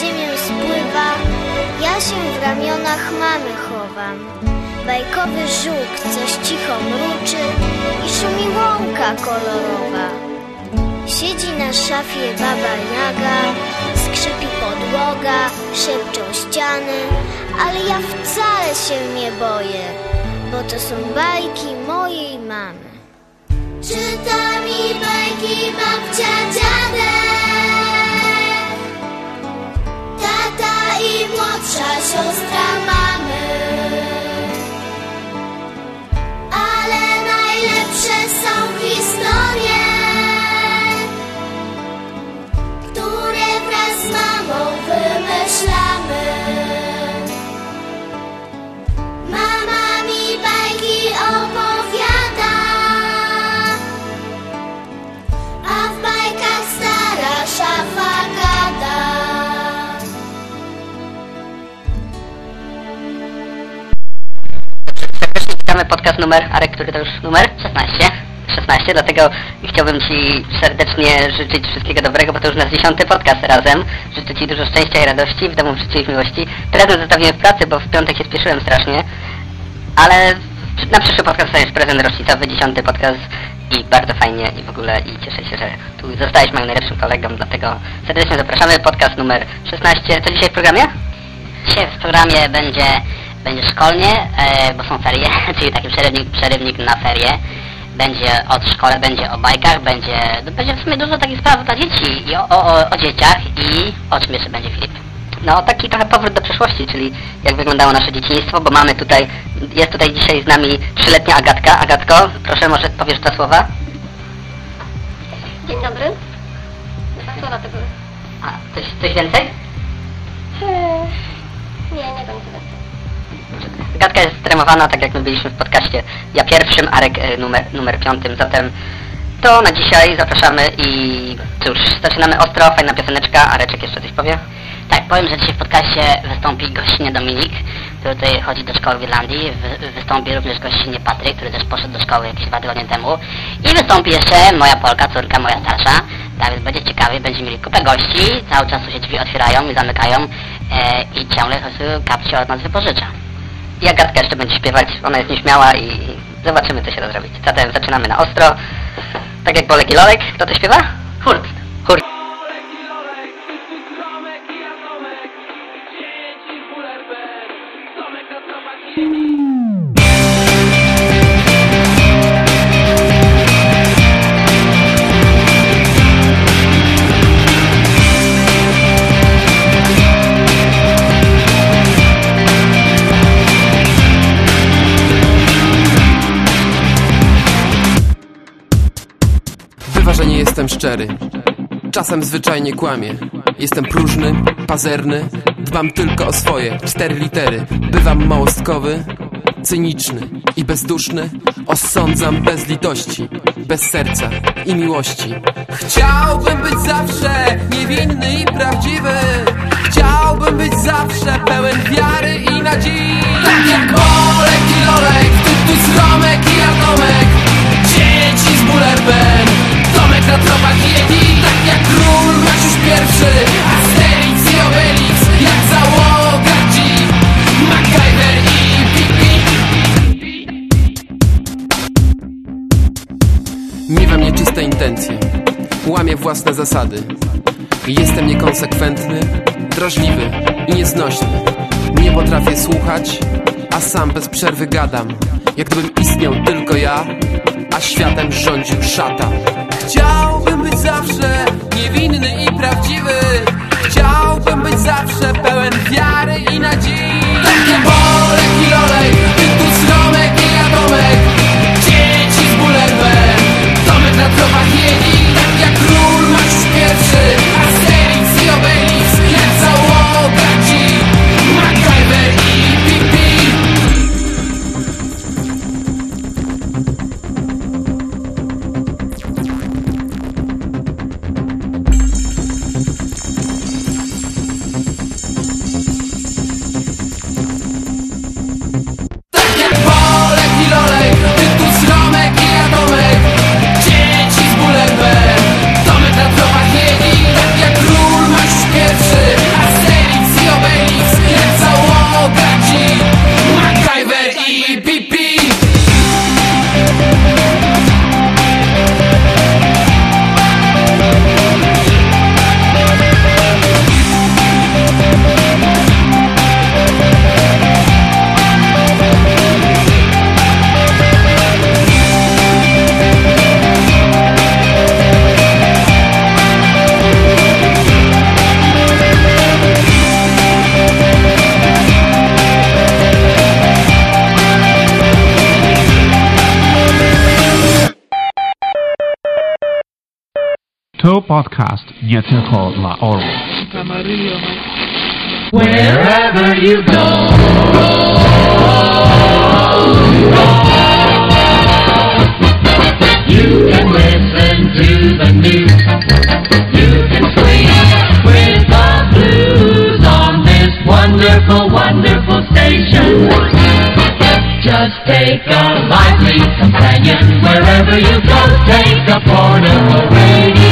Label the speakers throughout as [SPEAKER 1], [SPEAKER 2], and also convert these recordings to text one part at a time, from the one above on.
[SPEAKER 1] Ziemię spływa, ja się w ramionach mamy chowam. Bajkowy żuk coś cicho mruczy i szumi łąka kolorowa. Siedzi na szafie baba Jaga, skrzypi podłoga, szepczą ściany, ale ja wcale się nie boję, bo to są bajki mojej mamy. Czyta mi bajki babcia dziadek młodsza siostra mamy. Ale najlepsze są historie Które wraz z mamą wymyślamy
[SPEAKER 2] Witamy podcast numer, Arek, który to już numer? 16. 16, dlatego chciałbym Ci serdecznie życzyć wszystkiego dobrego, bo to już nasz dziesiąty podcast razem. Życzę Ci dużo szczęścia i radości w domu, w życiu i miłości. Teraz już zostawiłem w pracy, bo w piątek się spieszyłem strasznie, ale na przyszły podcast dostaniesz prezent rocznicowy, dziesiąty podcast i bardzo fajnie i w ogóle i cieszę się, że tu zostałeś moim najlepszym kolegą, dlatego serdecznie zapraszamy. Podcast numer 16. Co dzisiaj w programie? Dzisiaj w programie będzie, będzie szkolnie, e, bo są ferie, czyli taki przerywnik, przerywnik na ferie. Będzie od szkole, będzie o bajkach, będzie, będzie w sumie dużo takich spraw dla dzieci i o, o, o dzieciach i o czym jeszcze będzie Filip. No taki trochę powrót do przeszłości, czyli jak wyglądało nasze dzieciństwo, bo mamy tutaj, jest tutaj dzisiaj z nami trzyletnia Agatka. Agatko, proszę może powiesz dwa słowa?
[SPEAKER 3] Dzień dobry. Dwa słowa to były.
[SPEAKER 2] A, coś, coś więcej?
[SPEAKER 3] Hmm. Nie, nie będzie więcej.
[SPEAKER 2] Gadka jest streamowana, tak jak my byliśmy w podcaście. Ja pierwszym, Arek e, numer, numer piątym, zatem to na dzisiaj zapraszamy i cóż, zaczynamy ostro, fajna pioseneczka, Areczek jeszcze coś powie? Tak, powiem, że dzisiaj w podcaście wystąpi gościnie Dominik, który tutaj chodzi do szkoły w Irlandii. Wy, wystąpi również gościnie Patryk, który też poszedł do szkoły jakieś dwa tygodnie temu. I wystąpi jeszcze moja Polka, córka moja starsza. Tak więc będzie ciekawie, będziemy mieli kupę gości, cały czas tu się drzwi otwierają i zamykają e, i ciągle kapcie od nas wypożycza. I Agatka jeszcze będzie śpiewać, ona jest nieśmiała i zobaczymy co się da zrobić. Zatem zaczynamy na ostro. Tak jak Bolek i Lolek, kto to śpiewa? Hurt. Hurt.
[SPEAKER 4] Bywa, że jestem szczery. Czasem zwyczajnie kłamię. Jestem próżny, pazerny, dbam tylko o swoje cztery litery. Bywam małostkowy, cyniczny i bezduszny. Osądzam bez litości, bez serca i miłości. Chciałbym być zawsze niewinny i prawdziwy. Chciałbym być zawsze pełen wiary i nadziei. Tak jak Bolek i Lolek, Tytus, Romek i Atomek. Dzieci z Bullerben Tropach Yeti Tak jak król pierwszy Asterix i Obelix Jak załoga MacGyver i Pippi Miewam nieczyste intencje Łamię własne zasady. Jestem niekonsekwentny Drażliwy i nieznośny. Nie potrafię słuchać A sam bez przerwy gadam. Jak gdybym istniał tylko ja a światem rządził szatan. Chciałbym być zawsze niewinny i prawdziwy. Chciałbym być zawsze pełen wiary i nadziei.
[SPEAKER 5] Podcast nie tylko dla.
[SPEAKER 6] Wherever you go, you can listen to the news. You can with the blues on this wonderful, wonderful station. Just take a lively companion wherever you go. Take a portable radio.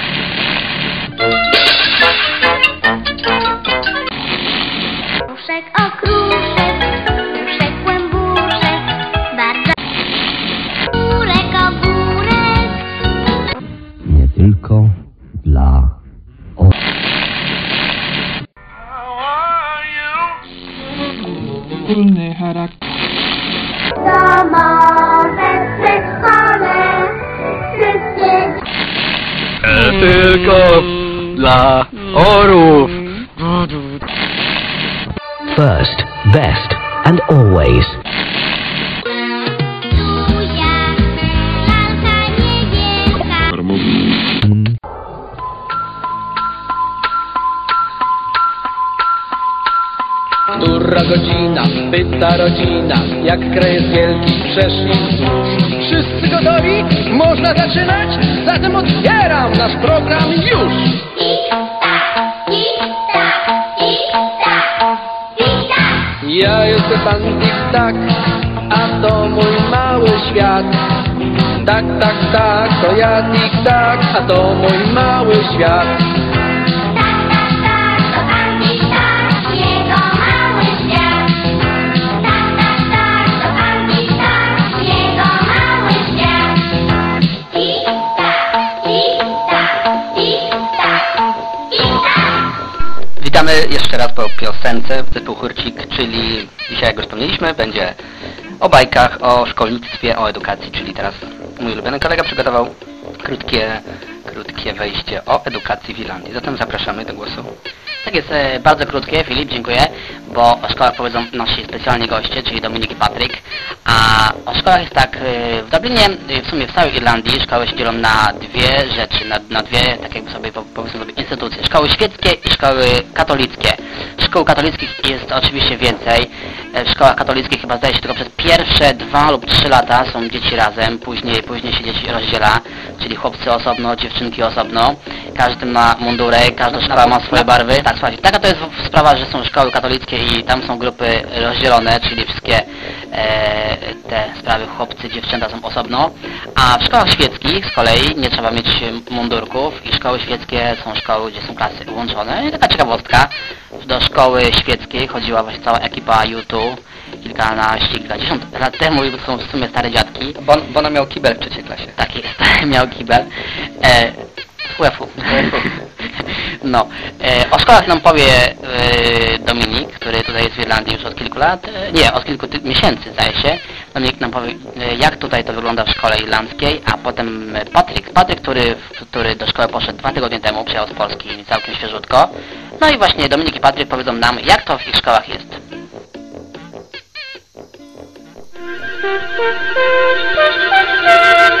[SPEAKER 6] Tylko dla
[SPEAKER 7] orów.
[SPEAKER 8] First, best, and always.
[SPEAKER 7] Która godzina, pyta rodzina, jak kraj jest wielki, przeszli wzdłuż. Wszyscy gotowi? Można zaczynać? Zatem otwieram nasz program już! Ja jestem pan Tik-Tak, a to mój mały świat. Tak, tak, tak, to ja Tik-Tak, a to mój mały świat.
[SPEAKER 9] Jeszcze raz po piosence typu Chórcik, czyli dzisiaj jak już wspomnieliśmy, będzie o bajkach, o szkolnictwie, o edukacji, czyli teraz mój ulubiony kolega przygotował krótkie, krótkie wejście o edukacji w Irlandii. Zatem zapraszamy do głosu.
[SPEAKER 10] Tak jest, e, bardzo krótkie, Filip, dziękuję, bo o szkołach powiedzą nasi specjalni goście, czyli Dominik i Patryk. A o szkołach jest tak, e, w Dublinie, e, w sumie w całej Irlandii szkoły się dzielą na dwie rzeczy, na, na dwie, tak jakby sobie po- powiedzmy sobie, instytucje. Szkoły świeckie i szkoły katolickie. Szkół katolickich jest oczywiście więcej. E, W szkołach katolickich chyba zdaje się tylko przez pierwsze dwa lub trzy lata są dzieci razem, później, później się dzieci rozdziela, czyli chłopcy osobno, dziewczynki osobno. Każdy ma mundurek, każda szkoła ma swoje barwy. Tak, słuchajcie, taka to jest sprawa, że są szkoły katolickie i tam są grupy rozdzielone, czyli wszystkie e, te sprawy chłopcy, dziewczęta są osobno. A w szkołach świeckich z kolei nie trzeba mieć mundurków i szkoły świeckie są szkoły, gdzie są klasy łączone. I taka ciekawostka, do szkoły świeckiej chodziła właśnie cała ekipa YouTube kilkanaście, kilkadziesiąt lat temu i to są w sumie stare dziadki.
[SPEAKER 9] Bon, Bono miał kibel w trzeciej klasie.
[SPEAKER 10] Tak jest, miał kibel. E, WF-u. No, e, o szkołach nam powie e, Dominik, który tutaj jest w Irlandii już od kilku lat, e, nie, od kilku miesięcy zdaje się. Dominik nam powie, e, jak tutaj to wygląda w szkole irlandzkiej, a potem e, Patryk, Patryk, który, który do szkoły poszedł dwa tygodnie temu, przyjechał z Polski całkiem świeżutko. No i właśnie Dominik i Patryk powiedzą nam, jak to w ich szkołach jest.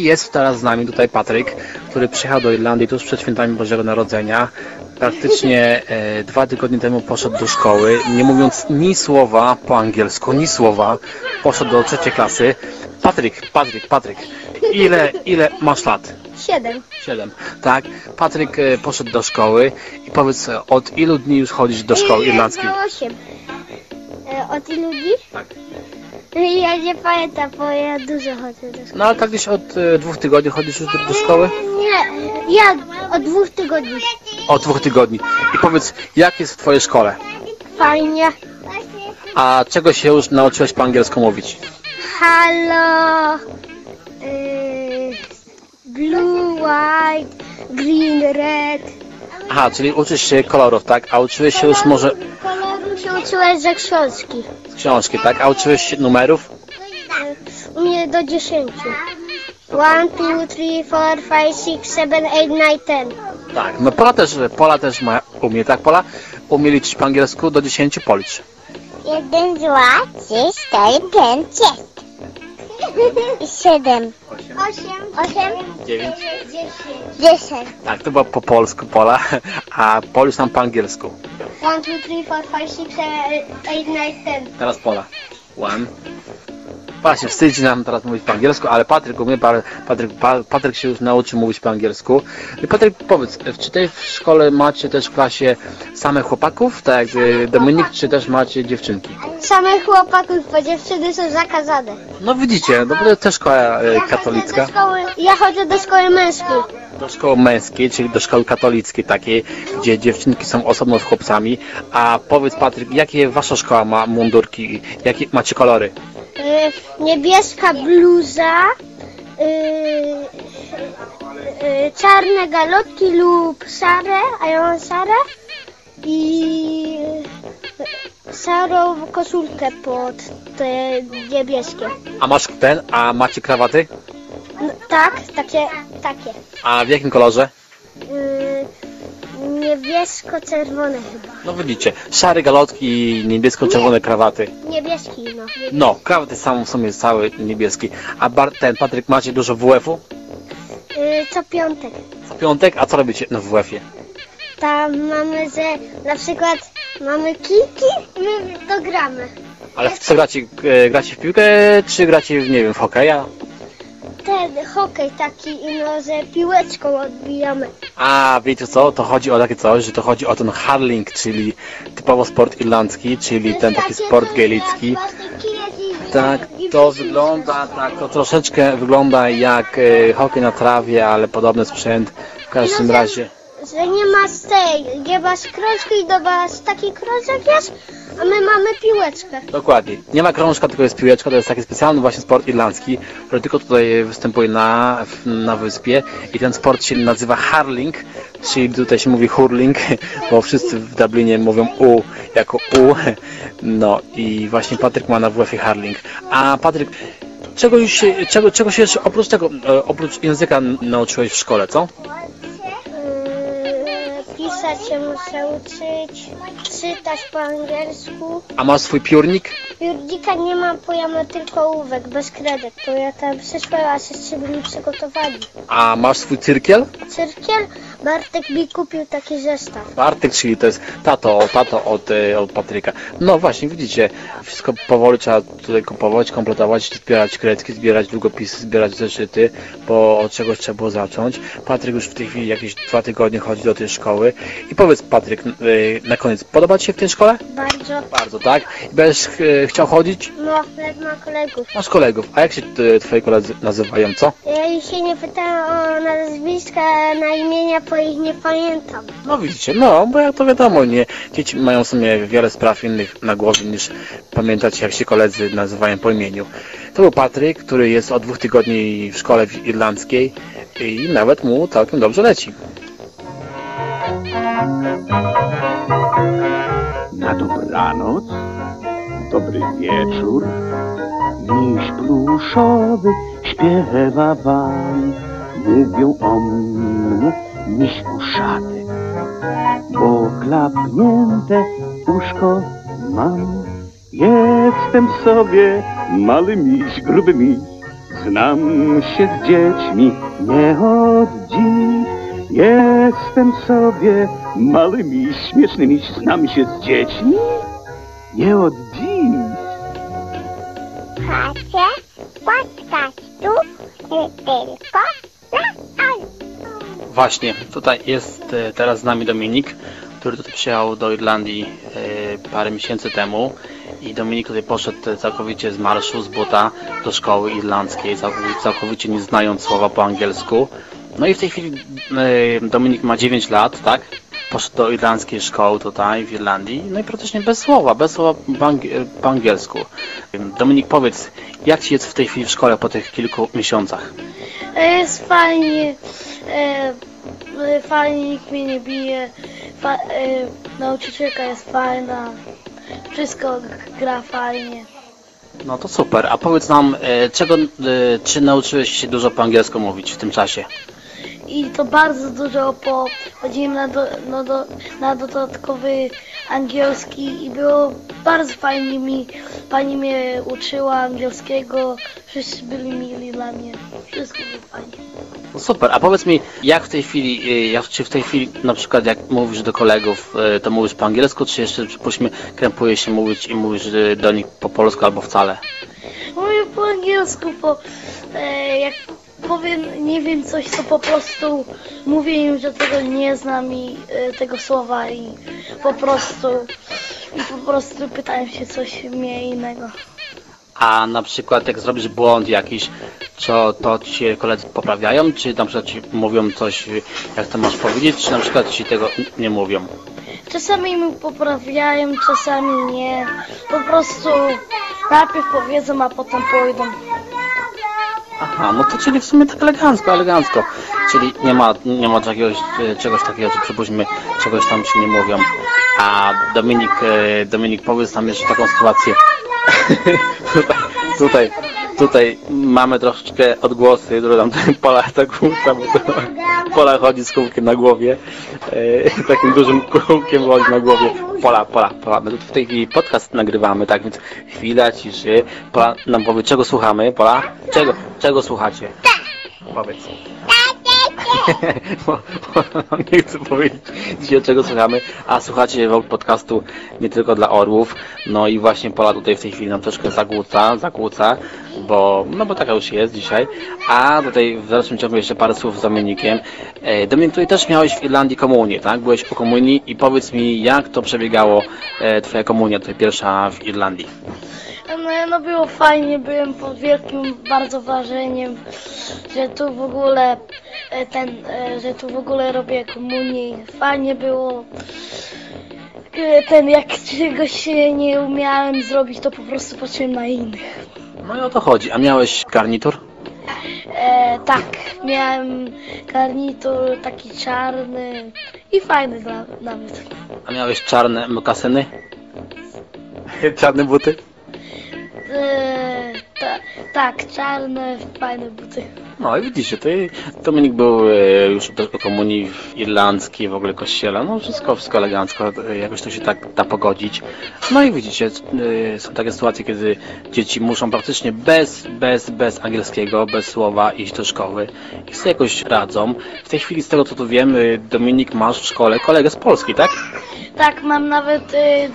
[SPEAKER 11] I jest teraz z nami tutaj Patryk, który przyjechał do Irlandii tuż przed świętami Bożego Narodzenia. praktycznie e, dwa tygodnie temu poszedł do szkoły, nie mówiąc ni słowa po angielsku, ni słowa, poszedł do trzeciej klasy. Patryk, Patryk, Patryk, ile, ile masz lat?
[SPEAKER 3] Siedem.
[SPEAKER 11] Siedem. Tak, Patryk e, poszedł do szkoły i powiedz, e, od ilu dni już chodzisz do szkoły irlandzkiej?
[SPEAKER 3] No osiem. E, od ilu dni?
[SPEAKER 11] Tak.
[SPEAKER 3] Ja nie pamiętam, bo ja dużo chodzę do szkoły.
[SPEAKER 11] No ale tak gdzieś od e, dwóch tygodni chodzisz już do, do szkoły?
[SPEAKER 3] Nie, ja od dwóch tygodni.
[SPEAKER 11] Od dwóch tygodni. I powiedz, jak jest w twojej szkole?
[SPEAKER 3] Fajnie.
[SPEAKER 11] A czego się już nauczyłeś po angielsku mówić?
[SPEAKER 3] Halo. Y, blue, white, green, red.
[SPEAKER 11] Aha, czyli uczysz się kolorów, tak? A uczyłeś się już może
[SPEAKER 3] Koloru się uczyłeś ze książki.
[SPEAKER 11] z książki, tak? A uczyłeś się numerów?
[SPEAKER 3] U mnie do dziesięciu. One, two, three, four, five, six, seven, eight, nine, ten.
[SPEAKER 11] Tak. No Pola też, Pola też ma, umie, tak Pola? Umie liczyć po angielsku do 10 policz.
[SPEAKER 3] Jeden, dwa, trzy, cztery, pięć, sześć. Siedem. Osiem. Osiem.
[SPEAKER 11] 9.
[SPEAKER 3] Dziesięć.
[SPEAKER 11] Tak, to było po polsku Pola, a Polisz nam po angielsku.
[SPEAKER 3] One, two, three, four, five, six, seven, eight, nine, ten.
[SPEAKER 11] Teraz Pola. One. Właśnie, wstydzi nam teraz mówić po angielsku, ale Patryk umie, pa- Patryk, pa- Patryk się już nauczył mówić po angielsku. Patryk, powiedz, czy tej w szkole macie też w klasie samych chłopaków, tak jak y, Dominik, czy też macie dziewczynki?
[SPEAKER 3] Samych chłopaków, bo dziewczyny są zakazane.
[SPEAKER 11] No widzicie, no to też szkoła y,
[SPEAKER 3] Ja chodzę
[SPEAKER 11] katolicka.
[SPEAKER 3] do szkoły, ja chodzę do szkoły męskiej.
[SPEAKER 11] do szkoły męskiej, czyli do szkoły katolickiej takiej, gdzie dziewczynki są osobno z chłopcami. A powiedz Patryk, jakie wasza szkoła ma mundurki, jakie macie kolory?
[SPEAKER 3] Y, niebieska bluza, y, y, czarne galotki lub sarę, a ja mam sarę i y, sarą koszulkę pod te niebieskie.
[SPEAKER 11] A masz ten, a macie krawaty?
[SPEAKER 3] No, tak, takie, takie.
[SPEAKER 11] A w jakim kolorze?
[SPEAKER 3] Y, niebiesko-czerwone chyba.
[SPEAKER 11] No widzicie, szare galotki i niebiesko-czerwone krawaty.
[SPEAKER 3] Niebieski, no.
[SPEAKER 11] No, krawaty sam w sumie cały niebieski. A bar, ten Patryk macie dużo WF-u?
[SPEAKER 3] Y, co piątek.
[SPEAKER 11] W piątek, a co robicie na WF-ie?
[SPEAKER 3] Tam mamy, że na przykład mamy kilki, my to gramy.
[SPEAKER 11] Ale w co gracie? E, Gracie w piłkę, czy gracie, w, nie wiem, w hokeja?
[SPEAKER 3] Ten hokej taki, no, że piłeczką odbijamy.
[SPEAKER 11] A wiecie co? To chodzi o takie coś, że to chodzi o ten hurling, czyli typowo sport irlandzki, czyli ten taki sport gaelicki. Tak, to wygląda, tak, to troszeczkę wygląda jak e, hokej na trawie, ale podobny sprzęt. W każdym razie.
[SPEAKER 3] Że nie ma z tej, nie ma z krążki i dobra, z taki krążek jest, a my mamy piłeczkę.
[SPEAKER 11] Dokładnie. Nie ma krążka, tylko jest piłeczka. To jest taki specjalny właśnie sport irlandzki, który tylko tutaj występuje na, na wyspie. I ten sport się nazywa hurling, czyli tutaj się mówi hurling, bo wszyscy w Dublinie mówią U jako U. No i właśnie Patryk ma na WF hurling. A Patryk, czego, już się, czego, czego się jeszcze oprócz tego, e, oprócz języka nauczyłeś w szkole, co?
[SPEAKER 3] Pisać się muszę uczyć, czytać po angielsku.
[SPEAKER 11] A masz swój piórnik?
[SPEAKER 3] Jurdzika nie mam, bo ja mam tylko ołówek, bez kredek, bo ja tam przyszłam, a się byli przygotowani.
[SPEAKER 11] A masz swój cyrkiel?
[SPEAKER 3] Cyrkiel, Bartek mi kupił taki zestaw.
[SPEAKER 11] Bartek, czyli to jest tato, tato od, e, od Patryka. No właśnie, widzicie, wszystko powoli trzeba tutaj kupować, kompletować, zbierać kredki, zbierać długopisy, zbierać zeszyty, bo od czegoś trzeba było zacząć. Patryk już w tej chwili jakieś dwa tygodnie chodzi do tej szkoły. I powiedz Patryk, e, na koniec, podoba Ci się w tej szkole?
[SPEAKER 3] Bardzo.
[SPEAKER 11] Bardzo, tak? I będziesz e, chciał chodzić?
[SPEAKER 3] No, jak ma kolegów.
[SPEAKER 11] Masz kolegów. A jak się e, Twoi koledzy nazywają, co?
[SPEAKER 3] Ja ich się nie pytałam o nazwiska, na imienia, bo ich nie pamiętam.
[SPEAKER 11] No widzicie, no, bo jak to wiadomo, nie, dzieci mają w sumie wiele spraw innych na głowie niż pamiętać jak się koledzy nazywają po imieniu. To był Patryk, który jest od dwóch tygodni w szkole irlandzkiej i nawet mu całkiem dobrze leci.
[SPEAKER 12] Na dobranoc, dobry wieczór.
[SPEAKER 6] Miś pluszowy śpiewa wam, mówią o mnie miś uszaty, bo klapnięte uszko mam.
[SPEAKER 12] Jestem sobie mały miś, gruby miś. Znam się z dziećmi,
[SPEAKER 6] Nie od dziś
[SPEAKER 12] Jestem sobie małymi, śmiesznymi, znam się z dziećmi. Nie od dziś.
[SPEAKER 3] Słuchacie podcastu y, tylko.
[SPEAKER 11] Właśnie, tutaj jest e, teraz z nami Dominik, który tutaj przyjechał do Irlandii e, parę miesięcy temu i Dominik tutaj poszedł całkowicie z marszu, z buta do szkoły irlandzkiej, całkowicie, całkowicie nie znając słowa po angielsku. No i w tej chwili e, Dominik ma 9 lat, tak? Poszedł do irlandzkiej szkoły tutaj w Irlandii, no i praktycznie bez słowa, bez słowa po, angi- po angielsku. Dominik, powiedz, jak Ci jest w tej chwili w szkole po tych kilku miesiącach?
[SPEAKER 13] Jest fajnie, e, e, fajnie nikt mnie nie bije, fa, e, nauczycielka jest fajna, wszystko gra fajnie.
[SPEAKER 11] No to super. A powiedz nam, e, czego, e, czy nauczyłeś się dużo po angielsku mówić w tym czasie?
[SPEAKER 13] I to bardzo dużo po, chodziłem na, do, no do, na dodatkowy angielski i było bardzo fajnie mi, pani mnie uczyła angielskiego, wszyscy byli mili dla mnie, wszystko było fajnie.
[SPEAKER 11] No super. A powiedz mi, jak w tej chwili, e, jak, czy w tej chwili na przykład jak mówisz do kolegów, e, to mówisz po angielsku, czy jeszcze przypuśćmy krępujesz się mówić i mówisz e, do nich po polsku albo wcale?
[SPEAKER 13] Mówię po angielsku, po, e, jak powiem, nie wiem coś, to po prostu mówię im, że tego nie znam i e, tego słowa i po prostu i po prostu pytają się coś mnie innego.
[SPEAKER 11] A na przykład jak zrobisz błąd jakiś, co to ci koledzy poprawiają, czy na przykład ci mówią coś, jak to masz powiedzieć, czy na przykład ci tego nie mówią?
[SPEAKER 13] Czasami mi poprawiają, czasami nie. Po prostu najpierw powiedzą, a potem pójdą.
[SPEAKER 11] Aha, no to czyli w sumie tak elegancko, elegancko. Czyli nie ma, nie ma czegoś, e, czegoś takiego, że przypuśćmy czegoś tam się nie mówią. A Dominik, e, Dominik powiedz nam jeszcze taką sytuację. tutaj, tutaj, tutaj mamy troszeczkę odgłosy, które tam Pola tak tam, Pola chodzi z kółkiem na głowie. E, takim dużym kółkiem chodzi na głowie. Pola, Pola, Pola. My tu w tej chwili podcast nagrywamy, tak więc chwila ciszy. Pola nam powie, czego słuchamy. Pola, czego, czego słuchacie? Powiedz. Bo, bo nie chcę powiedzieć dzisiaj czego słuchamy, a słuchacie w podcastu nie tylko dla orłów. No i właśnie Pola tutaj w tej chwili nam troszkę zagłuca, zakłóca, bo, no bo taka już jest dzisiaj. A tutaj w dalszym ciągu jeszcze parę słów z Dominikiem. E, Dominik, tutaj też miałeś w Irlandii komunię, tak? Byłeś po komunii i powiedz mi, jak to przebiegało e, Twoja komunia, tutaj pierwsza w Irlandii.
[SPEAKER 13] No, no było fajnie, byłem pod wielkim bardzo wrażeniem, że tu w ogóle e, ten, e, że tu w ogóle robię komunię. Fajnie było. E, Ten, jak czegoś nie umiałem zrobić, to po prostu patrzyłem na innych.
[SPEAKER 11] No i o to chodzi. A miałeś garnitur?
[SPEAKER 13] E, tak, miałem garnitur taki czarny i fajny dla, nawet.
[SPEAKER 11] A miałeś czarne mokasyny? Czarne buty?
[SPEAKER 13] E, ta, tak, czarne, fajne buty.
[SPEAKER 11] No i widzicie, tutaj Dominik był e, już do komunii irlandzkiej, w ogóle kościele, no wszystko, wszystko elegancko, e, jakoś to się tak da pogodzić. No i widzicie, e, są takie sytuacje, kiedy dzieci muszą praktycznie bez, bez, bez angielskiego, bez słowa iść do szkoły i sobie jakoś radzą. W tej chwili z tego co tu wiem, Dominik masz w szkole kolegę z Polski, tak?
[SPEAKER 13] Tak, mam nawet y,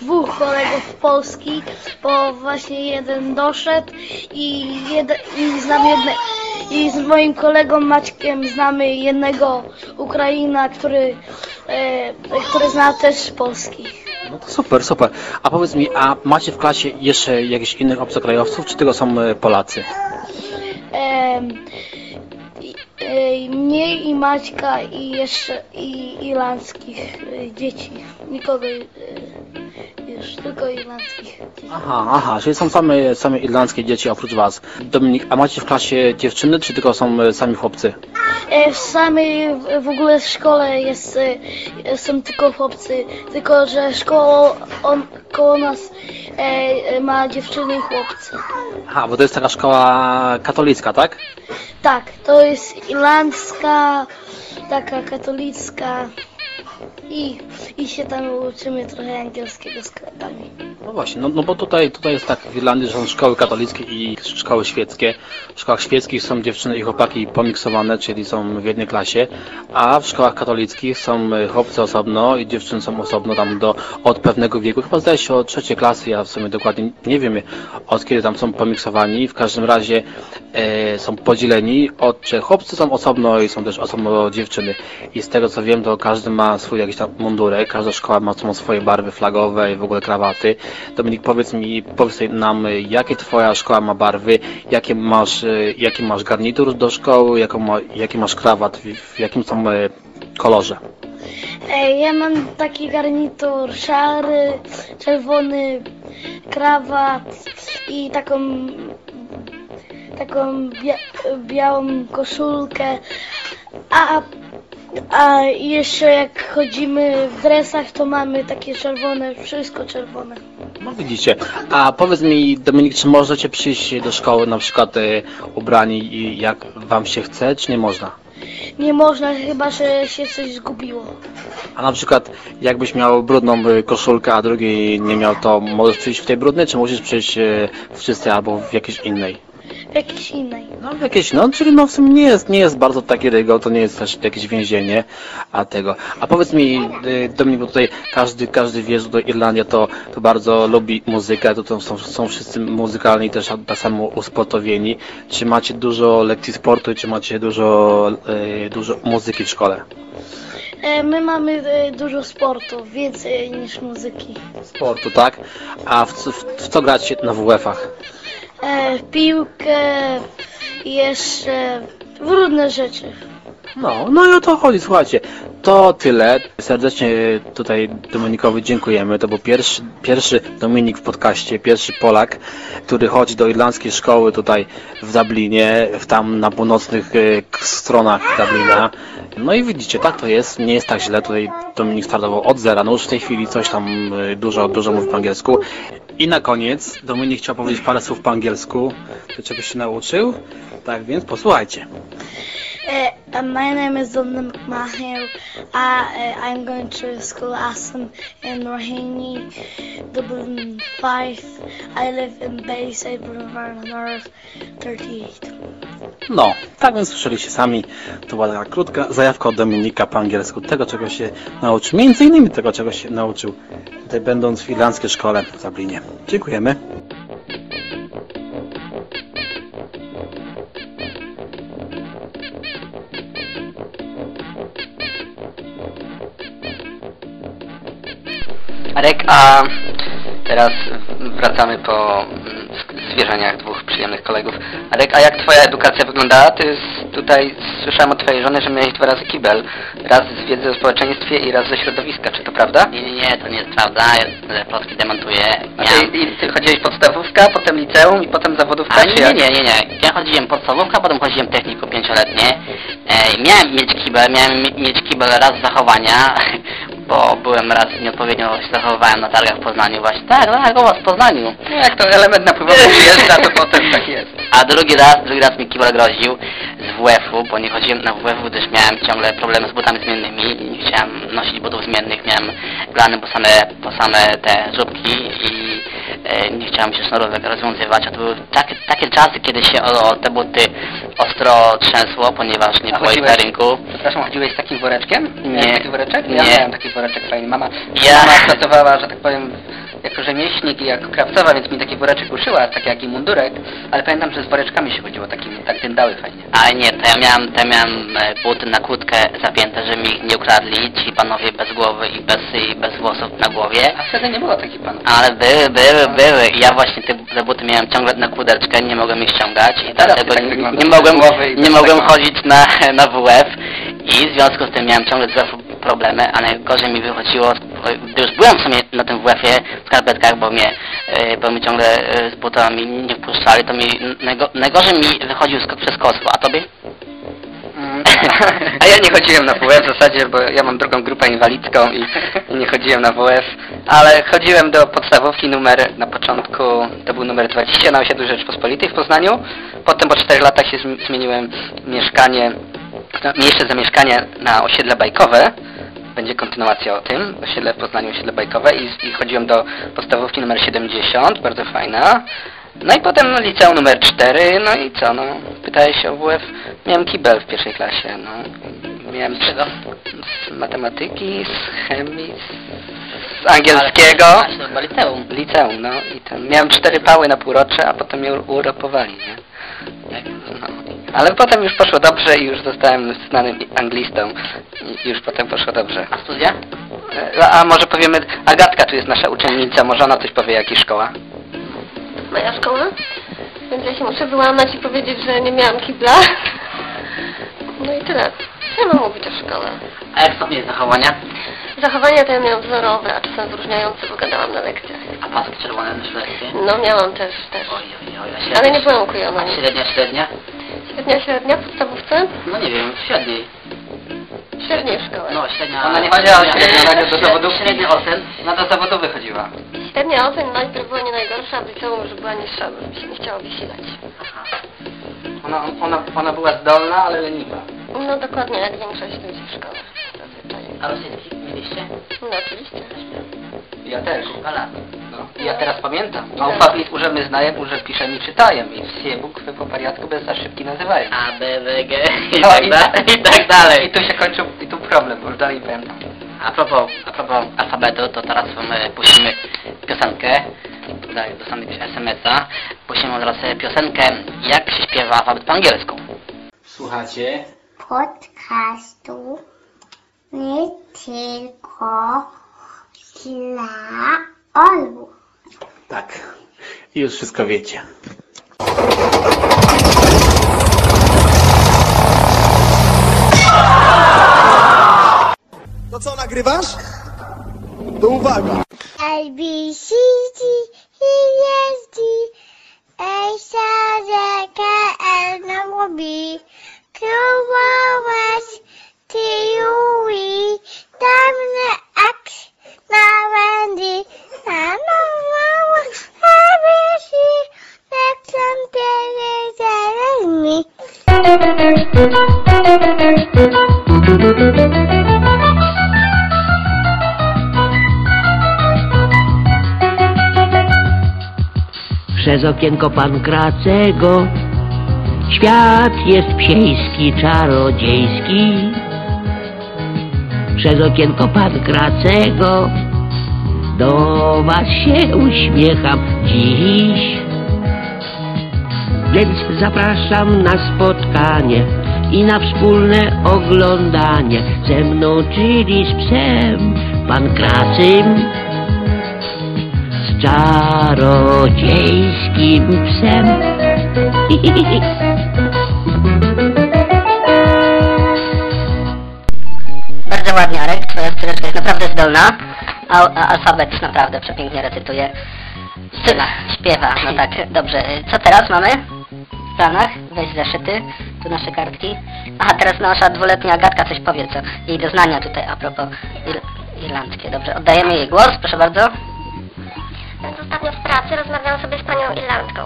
[SPEAKER 13] dwóch kolegów Polski, bo właśnie jeden doszedł i, jeden, i znam jedne, i z moim kolegą Maćkiem znamy jednego Ukraina, który, e, który zna też Polski.
[SPEAKER 11] No to super, super. A powiedz mi, a macie w klasie jeszcze jakichś innych obcokrajowców, czy tylko są e, Polacy?
[SPEAKER 13] I- e, mnie i Maćka i jeszcze i irlandzkich e, dzieci. Nikogo e, już, tylko irlandzkich dzieci.
[SPEAKER 11] Aha, aha, czyli są same, same irlandzkie dzieci oprócz was. Dominik, a macie w klasie dziewczyny, czy tylko są e, sami chłopcy?
[SPEAKER 13] E, W samej w- ogóle w szkole jest, e, są tylko chłopcy, tylko że szkoła on, koło nas e, e, ma dziewczyny i chłopcy.
[SPEAKER 11] Aha, bo to jest taka szkoła katolicka, tak?
[SPEAKER 13] Tak, to jest irlandzka, taka katolicka. I, I się tam uczymy trochę angielskiego z kredami.
[SPEAKER 11] No właśnie, no, no bo tutaj, tutaj jest tak w Irlandii, że są szkoły katolickie i szkoły świeckie. W szkołach świeckich są dziewczyny i chłopaki pomiksowane, czyli są w jednej klasie, a w szkołach katolickich są e, chłopcy osobno i dziewczyny są osobno tam do, od pewnego wieku. Chyba zdaje się od trzeciej klasy, ja w sumie dokładnie nie wiem od kiedy tam są pomiksowani. W każdym razie e, są podzieleni, od, chłopcy są osobno i są też osobno dziewczyny. I z tego co wiem, to każdy ma swój jakiś tam mundurek, każda szkoła ma, ma swoje barwy flagowe i w ogóle krawaty. Dominik, powiedz mi, powiedz nam, jakie twoja szkoła ma barwy, jakie masz, e, jaki masz garnitur do szkoły, jaką ma, jaki masz krawat, w, jakim są e, kolorze?
[SPEAKER 13] Ja mam taki garnitur szary, czerwony krawat i taką taką bia białą koszulkę. A, a jeszcze jak chodzimy w dresach, to mamy takie czerwone, wszystko czerwone.
[SPEAKER 11] No widzicie. A powiedz mi, Dominik, czy możecie przyjść do szkoły na przykład e, ubrani i jak wam się chce, czy nie można?
[SPEAKER 13] Nie można, chyba że się coś zgubiło.
[SPEAKER 11] A na przykład jakbyś miał brudną e, koszulkę, a drugi nie miał, to możesz przyjść w tej brudnej, czy musisz przyjść e, w czystej albo w jakiejś innej?
[SPEAKER 13] Jakiejś innej.
[SPEAKER 11] No w jakiejś, no czyli no w sumie nie jest, nie jest bardzo taki rygor, to nie jest też jakieś więzienie, a tego. A powiedz mi, y, Dominik, bo tutaj każdy, każdy wie, że do Irlandia to, to bardzo lubi muzykę, to, to są, są wszyscy muzykalni też tak samo usportowieni. Czy macie dużo lekcji sportu i czy macie dużo, y, dużo muzyki w szkole?
[SPEAKER 13] E, My mamy e, dużo sportu, więcej niż muzyki.
[SPEAKER 11] Sportu, tak? A w, co- w, w co gracie na WF-ach?
[SPEAKER 13] E, w piłkę i jeszcze w różne rzeczy.
[SPEAKER 11] No, no i o to chodzi, słuchajcie. To tyle. Serdecznie tutaj Dominikowi dziękujemy. To był pierwszy, pierwszy Dominik w podcaście, pierwszy Polak, który chodzi do irlandzkiej szkoły tutaj w Dublinie, w tam na północnych e, stronach Dublina. No i widzicie, tak to jest, nie jest tak źle. Tutaj Dominik startował od zera, no już w tej chwili coś tam e, dużo, dużo mówi po angielsku. I na koniec Dominik chciał powiedzieć parę słów po angielsku. Czy czegoś się nauczył? Tak więc posłuchajcie.
[SPEAKER 13] Uh, my name is Donna McMahon. I, uh, I'm going to school Aston in Rohini, Dublin 5. I live in Bayside, Boulevard North 38.
[SPEAKER 11] No, tak więc słyszeliście sami, to była taka krótka zajawka od Dominika po angielsku, tego czego się nauczył, między innymi tego czego się nauczył, będąc w irlandzkiej szkole w Dublinie. Dziękujemy.
[SPEAKER 9] Arek, a teraz wracamy po mm, zwierzeniach dwóch przyjemnych kolegów. Arek, a jak twoja edukacja wyglądała? Ty tutaj słyszałem od twojej żony, że miałeś dwa razy kibel. Raz z wiedzy o społeczeństwie i raz ze środowiska. Czy to prawda?
[SPEAKER 14] Nie, nie, nie, to nie jest prawda, ja plotki demontuję.
[SPEAKER 9] A ty, i, ty chodziłeś podstawówka, potem liceum i potem zawodówka?
[SPEAKER 14] A nie, nie, nie, nie. Ja chodziłem podstawówka, potem chodziłem technikum pięcioletnie. E, miałem mieć kibel, miałem mi- mieć kibel raz zachowania, bo byłem raz nieodpowiednio się zachowywałem na targach w Poznaniu właśnie. Tak, tak, u was w Poznaniu.
[SPEAKER 9] No jak to element napływowy przyjeżdża, to potem tak jest.
[SPEAKER 14] A drugi raz, drugi raz mi kibel groził z WF-u, bo nie chodziłem na WF-u, gdyż miałem ciągle problemy z butami zmiennymi i nie chciałem nosić butów zmiennych, miałem plany po same, po same te żubki i e, nie chciałem się sznurówek rozwiązywać, a to były takie, takie czasy, kiedy się o, o te buty ostro trzęsło, ponieważ nie
[SPEAKER 9] A
[SPEAKER 14] było ich na rynku.
[SPEAKER 9] Przepraszam, chodziłeś z takim woreczkiem?
[SPEAKER 14] Nie.
[SPEAKER 9] Miałeś taki woreczek? Ja
[SPEAKER 14] Nie.
[SPEAKER 9] miałem taki woreczek fajny. Mama,
[SPEAKER 14] Ja-
[SPEAKER 9] mama pracowała, że tak powiem, jako rzemieślnik i jako krawcowa, więc mi taki woreczek uszyła, tak jak i mundurek, ale pamiętam, że z woreczkami się chodziło, takimi, tak dędały fajnie.
[SPEAKER 14] A nie, to ja miałem, to ja miałem e, buty na kłódkę zapięte, żeby mi nie ukradli ci panowie bez głowy i bez, i bez włosów na głowie.
[SPEAKER 9] A wtedy nie było takich panów.
[SPEAKER 14] Ale były, były, były. I ja właśnie te, te buty miałem ciągle na kłódeczkę, nie mogłem ich ściągać. I
[SPEAKER 9] Teraz
[SPEAKER 14] dlatego
[SPEAKER 9] tak
[SPEAKER 14] nie, nie mogłem, nie mogłem chodzić na, na WF. I w związku z tym miałem ciągle problemy, a najgorzej mi wychodziło, gdy już byłem w sumie na tym WF-ie w skarpetkach, bo mnie, e, bo mnie ciągle e, z butami nie wpuszczali, to mi najgo, najgorzej mi wychodził skok przez kosło. A tobie?
[SPEAKER 9] Mm, A ja nie chodziłem na WF w zasadzie, bo ja mam drugą grupę inwalidzką i, i nie chodziłem na WF, ale chodziłem do podstawówki numer, na początku to był numer 20 na osiedlu Rzeczpospolitej w Poznaniu, potem po 4 latach się zm- zmieniłem mieszkanie, miejsce zamieszkania na osiedle bajkowe będzie kontynuacja o tym, osiedle w Poznaniu, osiedle bajkowe i, i chodziłem do podstawówki numer 70, bardzo fajna. No i potem liceum numer 4, no i co, no, pytałeś się o WF, miałem kibel w pierwszej klasie, no. Miałem z czego? Z matematyki, z chemii, z angielskiego.
[SPEAKER 14] Ale, ale, to chyba liceum.
[SPEAKER 9] Liceum, no i ten, miałem cztery pały na półrocze, a potem mnie urlopowali, nie? No. Ale potem już poszło dobrze i już zostałem znanym anglistą i już potem poszło dobrze.
[SPEAKER 14] A studia?
[SPEAKER 9] E, A może powiemy, Agatka tu jest nasza uczennica, może ona coś powie, jaki szkoła?
[SPEAKER 15] Moja szkoła? Więc ja się muszę wyłamać i powiedzieć, że nie miałam kibla. No i tyle. Co ja mam mówić o szkole?
[SPEAKER 14] A jak stopnie zachowania?
[SPEAKER 15] Zachowania to ja miałam wzorowe, a czasem wyróżniające, bo gadałam na lekcjach.
[SPEAKER 14] A paski czerwone na lekcje?
[SPEAKER 15] No miałam też, też.
[SPEAKER 14] Oj, oj, oj, a średnia?
[SPEAKER 15] Ale nie byłam ukujona.
[SPEAKER 14] A średnia, średnia?
[SPEAKER 15] Średnia, średnia w podstawówce?
[SPEAKER 14] No nie wiem, w średniej.
[SPEAKER 15] Średniej w szkole.
[SPEAKER 14] No, średnia...
[SPEAKER 9] Ona nie chodziła o średnią, do zawodów.
[SPEAKER 14] Średnia ocen.
[SPEAKER 9] No do zawodu wychodziła.
[SPEAKER 15] Średnia ocen najpierw była nie najgorsza, a w liceum już była niższa, bo mi się nie chciało wysilać.
[SPEAKER 9] Ona, ona, ona była zdolna, ale leniwa.
[SPEAKER 15] No dokładnie jak większość ludzi w szkole.
[SPEAKER 14] A rosyjski mieliście?
[SPEAKER 15] No oczywiście.
[SPEAKER 9] Ja też.
[SPEAKER 14] Lata.
[SPEAKER 9] No. Ja teraz pamiętam. Alfabet użymy znajem, uże piszemy i czytajem. I wszystkie bukwy po wariatku bez za szybki nazywają.
[SPEAKER 14] A, B, W, G i
[SPEAKER 9] No
[SPEAKER 14] tak
[SPEAKER 9] i,
[SPEAKER 14] dalej. I tak dalej.
[SPEAKER 9] I tu się kończył, i tu problem, bo już dalej pamiętam.
[SPEAKER 14] A propos, a propos alfabetu, to teraz my puścimy piosenkę. Tutaj dostanę jakiegoś SMS-a. Puścimy teraz piosenkę, jak się śpiewa alfabet po angielsku.
[SPEAKER 11] Słuchacie?
[SPEAKER 16] podcastu nie tylko dla Orłów.
[SPEAKER 11] Tak. I już wszystko wiecie.
[SPEAKER 17] To co, nagrywasz? To uwaga.
[SPEAKER 16] A, B, C, D, E, F, G, A, C, D, K, L, M, O, B, Q, R, S, T, U, V, W, X, Y, D, N, O, A, B, C, X, M, P, Q, R,
[SPEAKER 18] Przez okienko Pankracego Świat jest psiejski, czarodziejski. Przez okienko Pankracego Do was się uśmiecham dziś. Więc zapraszam na spotkanie i na wspólne oglądanie. Ze mną, czyli z psem Pankracym czarodziejskim psem.
[SPEAKER 14] Bardzo ładnie, Arek. Twoja skóreczka jest naprawdę zdolna. A, a alfabet naprawdę przepięknie recytuje. Śpiewa. Śpiewa, no tak, dobrze. Co teraz mamy? W planach? Weź zeszyty. Tu nasze kartki. Aha, teraz nasza dwuletnia Agatka coś powie, co jej doznania tutaj a propos ir irlandzkie. Dobrze, oddajemy jej głos, proszę bardzo.
[SPEAKER 15] Ostatnio w pracy rozmawiałam sobie z panią Irlandką.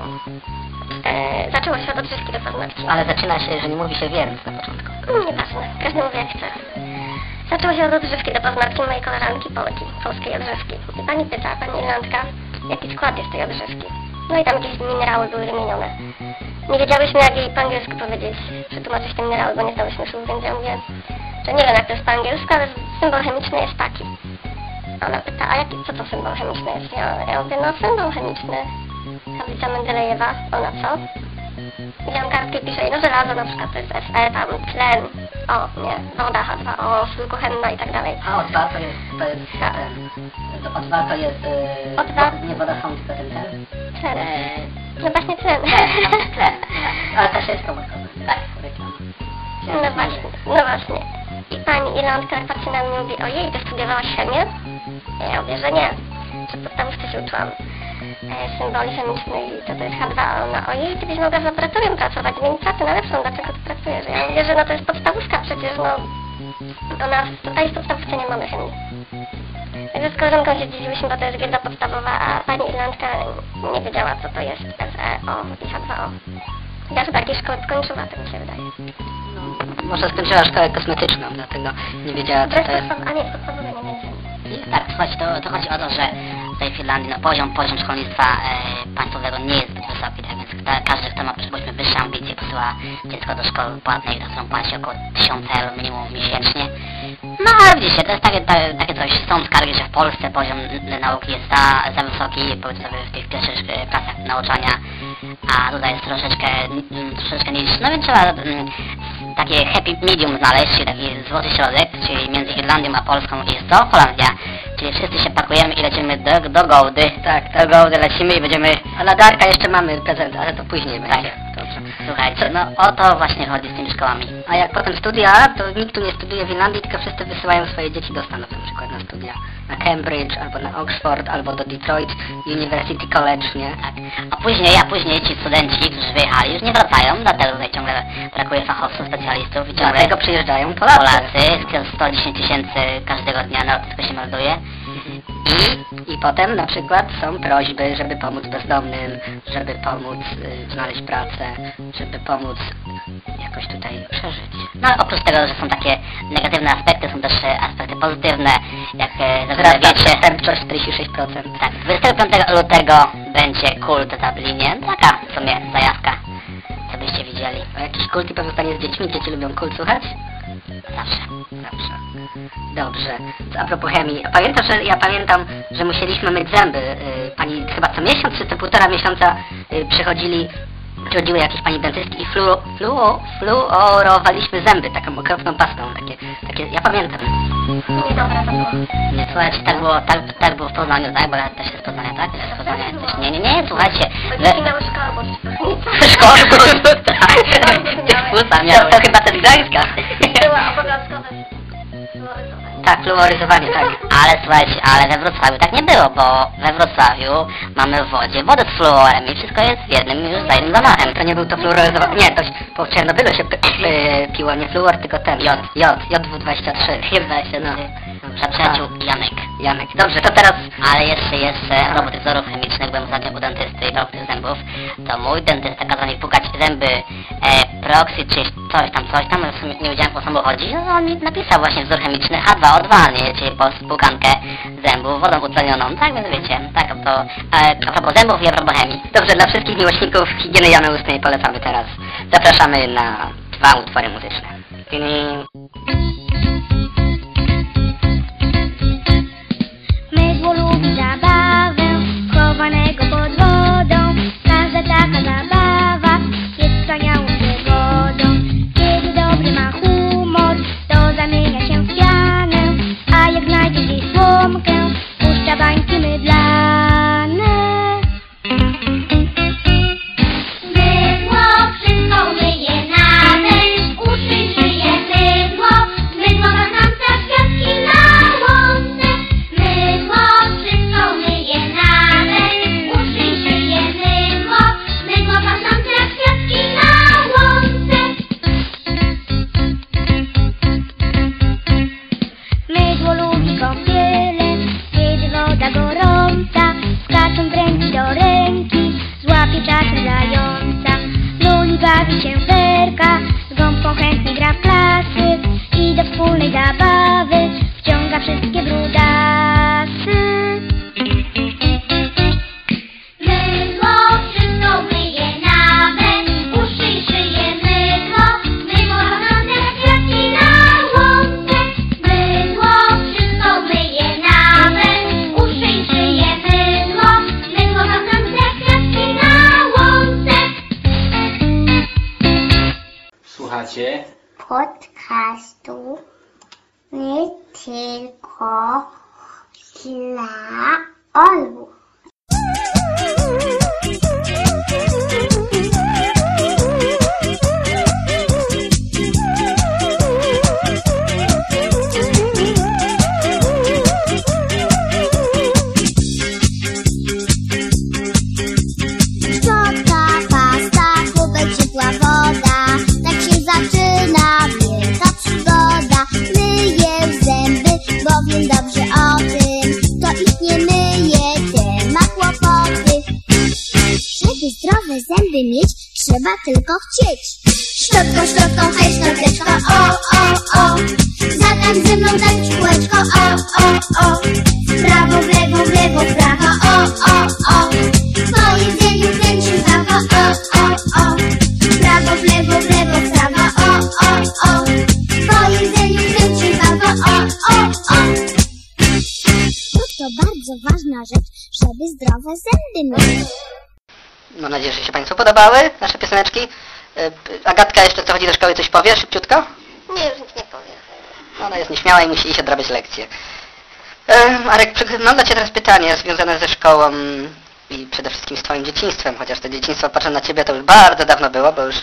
[SPEAKER 15] E, zaczęło się od odżywki do paznokci.
[SPEAKER 14] Ale zaczyna się, że nie mówi się więc na początku.
[SPEAKER 15] Mm, Nieważne, każdy mówi jak chce. Zaczęło się od odżywki do paznokci mojej koleżanki Polki, polskiej odżywki. I pani pyta, pani Irlandka, jaki skład jest tej odżywki. No i tam jakieś minerały były wymienione. Nie wiedziałyśmy jak jej po angielsku powiedzieć, przetłumaczyć te minerały, bo nie znałyśmy słów, więc ja mówię, że nie wiem jak to jest po angielsku, ale symbol chemiczny jest taki. Ona pyta, a jaki, co to symbol chemiczny jest? Ja, ja mówię, no symbol chemiczny. Tablica Mendelejewa, ona co? Wziąłem kartkę i piszę, no żelazo na przykład to jest Fe, tam tlen, o nie, woda H2O, sól kuchenna i tak dalej.
[SPEAKER 14] A O2 to jest, to jest,
[SPEAKER 15] Tak.
[SPEAKER 14] e, O2 to jest, e,
[SPEAKER 15] O2?
[SPEAKER 14] nie woda są, tylko ten ten.
[SPEAKER 15] Tlen.
[SPEAKER 14] E,
[SPEAKER 15] No właśnie tlen.
[SPEAKER 14] tlen, tlen, ale też jest komórkowy, tak, powiedziałam.
[SPEAKER 15] No właśnie, no właśnie. I pani Irlandka tak patrzy na mnie i mówi, ojej, ty studiowałaś chemię? Ja mówię, że nie, w podstawówce się uczyłam e, symboli chemicznych i co to jest H2. A Ona, ojej, ty byś mogła w laboratorium pracować, więc pracę na lepszą, dlaczego ty pracujesz? Ja mówię, że no to jest podstawówka przecież, no. Ona tutaj w podstawówce nie mamy chemii. Także z koleżanką się dzieliłyśmy, bo to jest wiedza podstawowa, a pani Irlandka nie wiedziała, co to jest SEO i H2O. Ja chyba jakieś szkoły skończyła, tak mi się wydaje.
[SPEAKER 14] No,
[SPEAKER 2] może skończyła szkołę kosmetyczną, dlatego nie wiedziała co to jest.
[SPEAKER 15] A nie, podstawowe nie wiem.
[SPEAKER 19] Tak, słuchajcie, to, to chodzi o to, że tutaj w Finlandii no, poziom, poziom szkolnictwa e, państwowego nie jest zbyt wysoki, tak więc każdy, kto ma powiedzmy wyższe ambicje, posyła dziecko do szkoły płatnej, za którą płaci około 1000 euro minimum miesięcznie. No ale widzicie, to jest takie, ta, takie coś, są skargi, że w Polsce poziom nauki jest za, za wysoki, powiedzmy sobie w tych pierwszych e, klasach nauczania, a tutaj jest troszeczkę, troszeczkę niższy, no więc trzeba mm, takie happy medium znaleźć, czyli taki złoty środek, czyli między Irlandią a Polską jest to Holandia, czyli wszyscy się pakujemy i lecimy do, do Gołdy. Tak, do Gołdy lecimy i będziemy...
[SPEAKER 2] A na Darka jeszcze mamy prezent, ale to później będzie. Dobrze.
[SPEAKER 19] Słuchajcie, no o to właśnie chodzi z tymi szkołami.
[SPEAKER 2] A jak potem studia, to nikt tu nie studiuje w Irlandii, tylko wszyscy wysyłają swoje dzieci do Stanów na przykład na studia. Na Cambridge, albo na Oxford, albo do Detroit University College, nie?
[SPEAKER 19] Tak. A później, a później ci studenci, którzy wyjechali, już nie wracają, dlatego tutaj ciągle brakuje fachowców, specjalistów i ciągle
[SPEAKER 2] Dlatego przyjeżdżają Polacy.
[SPEAKER 19] Polacy, 110 tysięcy każdego dnia na lotnisku się melduje.
[SPEAKER 2] I, I potem na przykład są prośby, żeby pomóc bezdomnym, żeby pomóc y, znaleźć pracę, żeby pomóc jakoś tutaj przeżyć.
[SPEAKER 19] No ale oprócz tego, że są takie negatywne aspekty, są też e, aspekty pozytywne, jak e, zapewne
[SPEAKER 2] Wzrasta
[SPEAKER 19] wiecie.
[SPEAKER 2] przestępczość 46%.
[SPEAKER 19] Tak, 25 lutego będzie kult w Dublinie. Taka w sumie zajawka, co byście widzieli.
[SPEAKER 2] A jakiś kult i pozostanie z dziećmi? Dzieci lubią kult słuchać?
[SPEAKER 19] Zawsze.
[SPEAKER 2] Zawsze. Dobrze. A propos chemii, pamiętasz, że ja pamiętam, że musieliśmy myć zęby. y, Pani chyba co miesiąc, czy co półtora miesiąca y, przychodzili, przychodziły jakieś pani dentystki i flu, flu, fluorowaliśmy zęby taką okropną pastą. Takie, takie, ja pamiętam.
[SPEAKER 15] Niedobre to było.
[SPEAKER 19] Nie, słuchajcie, tak było, tak, tak było w Poznaniu, tak? Bo ja też jest z Poznania, tak? Też z Poznania jesteś. Nie, nie, nie, słuchajcie.
[SPEAKER 15] Miały szkorbut.
[SPEAKER 2] Szkorbut, tak.
[SPEAKER 19] Fusa
[SPEAKER 2] To,
[SPEAKER 19] miały.
[SPEAKER 2] to chyba ten Gdańska.
[SPEAKER 15] Była fluoryzowanie.
[SPEAKER 2] Tak, fluoryzowanie, tak.
[SPEAKER 19] Ale słuchajcie, ale we Wrocławiu tak nie było, bo we Wrocławiu mamy w wodzie wodę z fluorem i wszystko jest w jednym już za jednym zamachem.
[SPEAKER 2] To nie był to fluoryzowany, nie, to po Czernobylu się p- piło, nie fluor, tylko ten.
[SPEAKER 19] Jod.
[SPEAKER 2] Jod, JW23.
[SPEAKER 19] Chyba się no. Za przyjaciół Janek.
[SPEAKER 2] Dobrze, to teraz
[SPEAKER 19] Ale jeszcze jest e, robot wzorów chemicznych, byłem ostatnio u dentysty i tych zębów, to mój dentysta kazał mi pukać zęby e, proxy czy coś tam, coś tam, w sumie nie wiedziałem po co mu chodzi, no on mi napisał właśnie wzór chemiczny H2O2, nie, czyli po spukankę zębów wodą utlenioną, tak więc wiecie, tak to e, a propos zębów i a propos chemii.
[SPEAKER 2] Dobrze, dla wszystkich miłośników higieny jamy ustnej polecamy teraz. Zapraszamy na dwa utwory muzyczne.
[SPEAKER 1] Każda zabawa jest wspaniałą przygodą. Kiedy dobry ma humor, to zamienia się. A jak znajdzie gdzieś w dla orłów. Trzeba tylko chcieć Szczotką, szczotką, hej
[SPEAKER 2] Mam nadzieję, że się Państwu podobały nasze pioseneczki. E, Agatka jeszcze co chodzi do szkoły coś powie szybciutko?
[SPEAKER 20] Nie, już nic nie powiem.
[SPEAKER 2] No, Ona jest nieśmiała i musi iść odrabiać lekcje. E, Marek, przy- mam dla Ciebie teraz pytanie związane ze szkołą i przede wszystkim z Twoim dzieciństwem, chociaż to dzieciństwo patrząc na Ciebie to już bardzo dawno było, bo już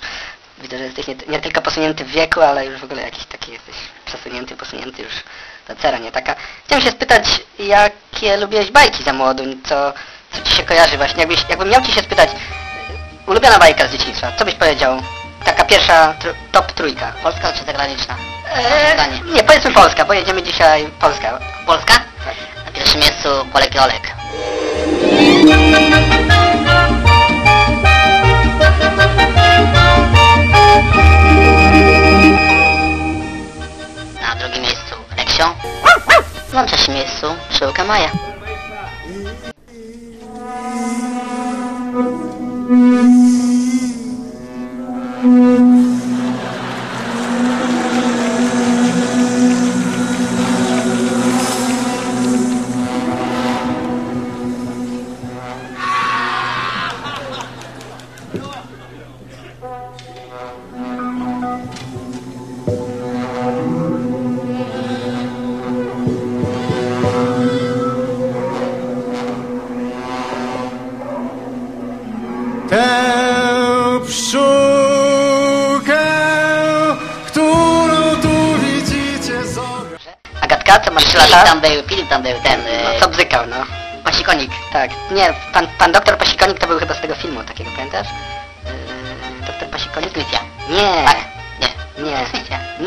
[SPEAKER 2] widzę, że jesteś nie, nie tylko posunięty w wieku, ale już w ogóle jakiś taki jesteś przesunięty, posunięty już ta cera nie taka. Chciałem się spytać, jakie lubiłeś bajki za młodu, co, co Ci się kojarzy właśnie, jakbyś, jakbym miał Ci się spytać, e, ulubiona bajka z dzieciństwa, co byś powiedział? Taka pierwsza tr- top trójka.
[SPEAKER 21] Polska czy zagraniczna?
[SPEAKER 2] Eee, nie, powiedzmy Polska, bo jedziemy dzisiaj Polska.
[SPEAKER 21] Polska? Na pierwszym miejscu Polek i Olek. Na drugim miejscu Reksio. Na trzecim miejscu Szyłka Maja. Tam był, ten...
[SPEAKER 2] No, co bzykał, no.
[SPEAKER 21] Pasikonik.
[SPEAKER 2] Tak. Nie, pan, pan doktor Pasikonik to był chyba z tego filmu takiego, pamiętasz? Yy, doktor Pasikonik?
[SPEAKER 21] Krycja.
[SPEAKER 2] Nie.
[SPEAKER 21] Tak? Nie.
[SPEAKER 2] Nie.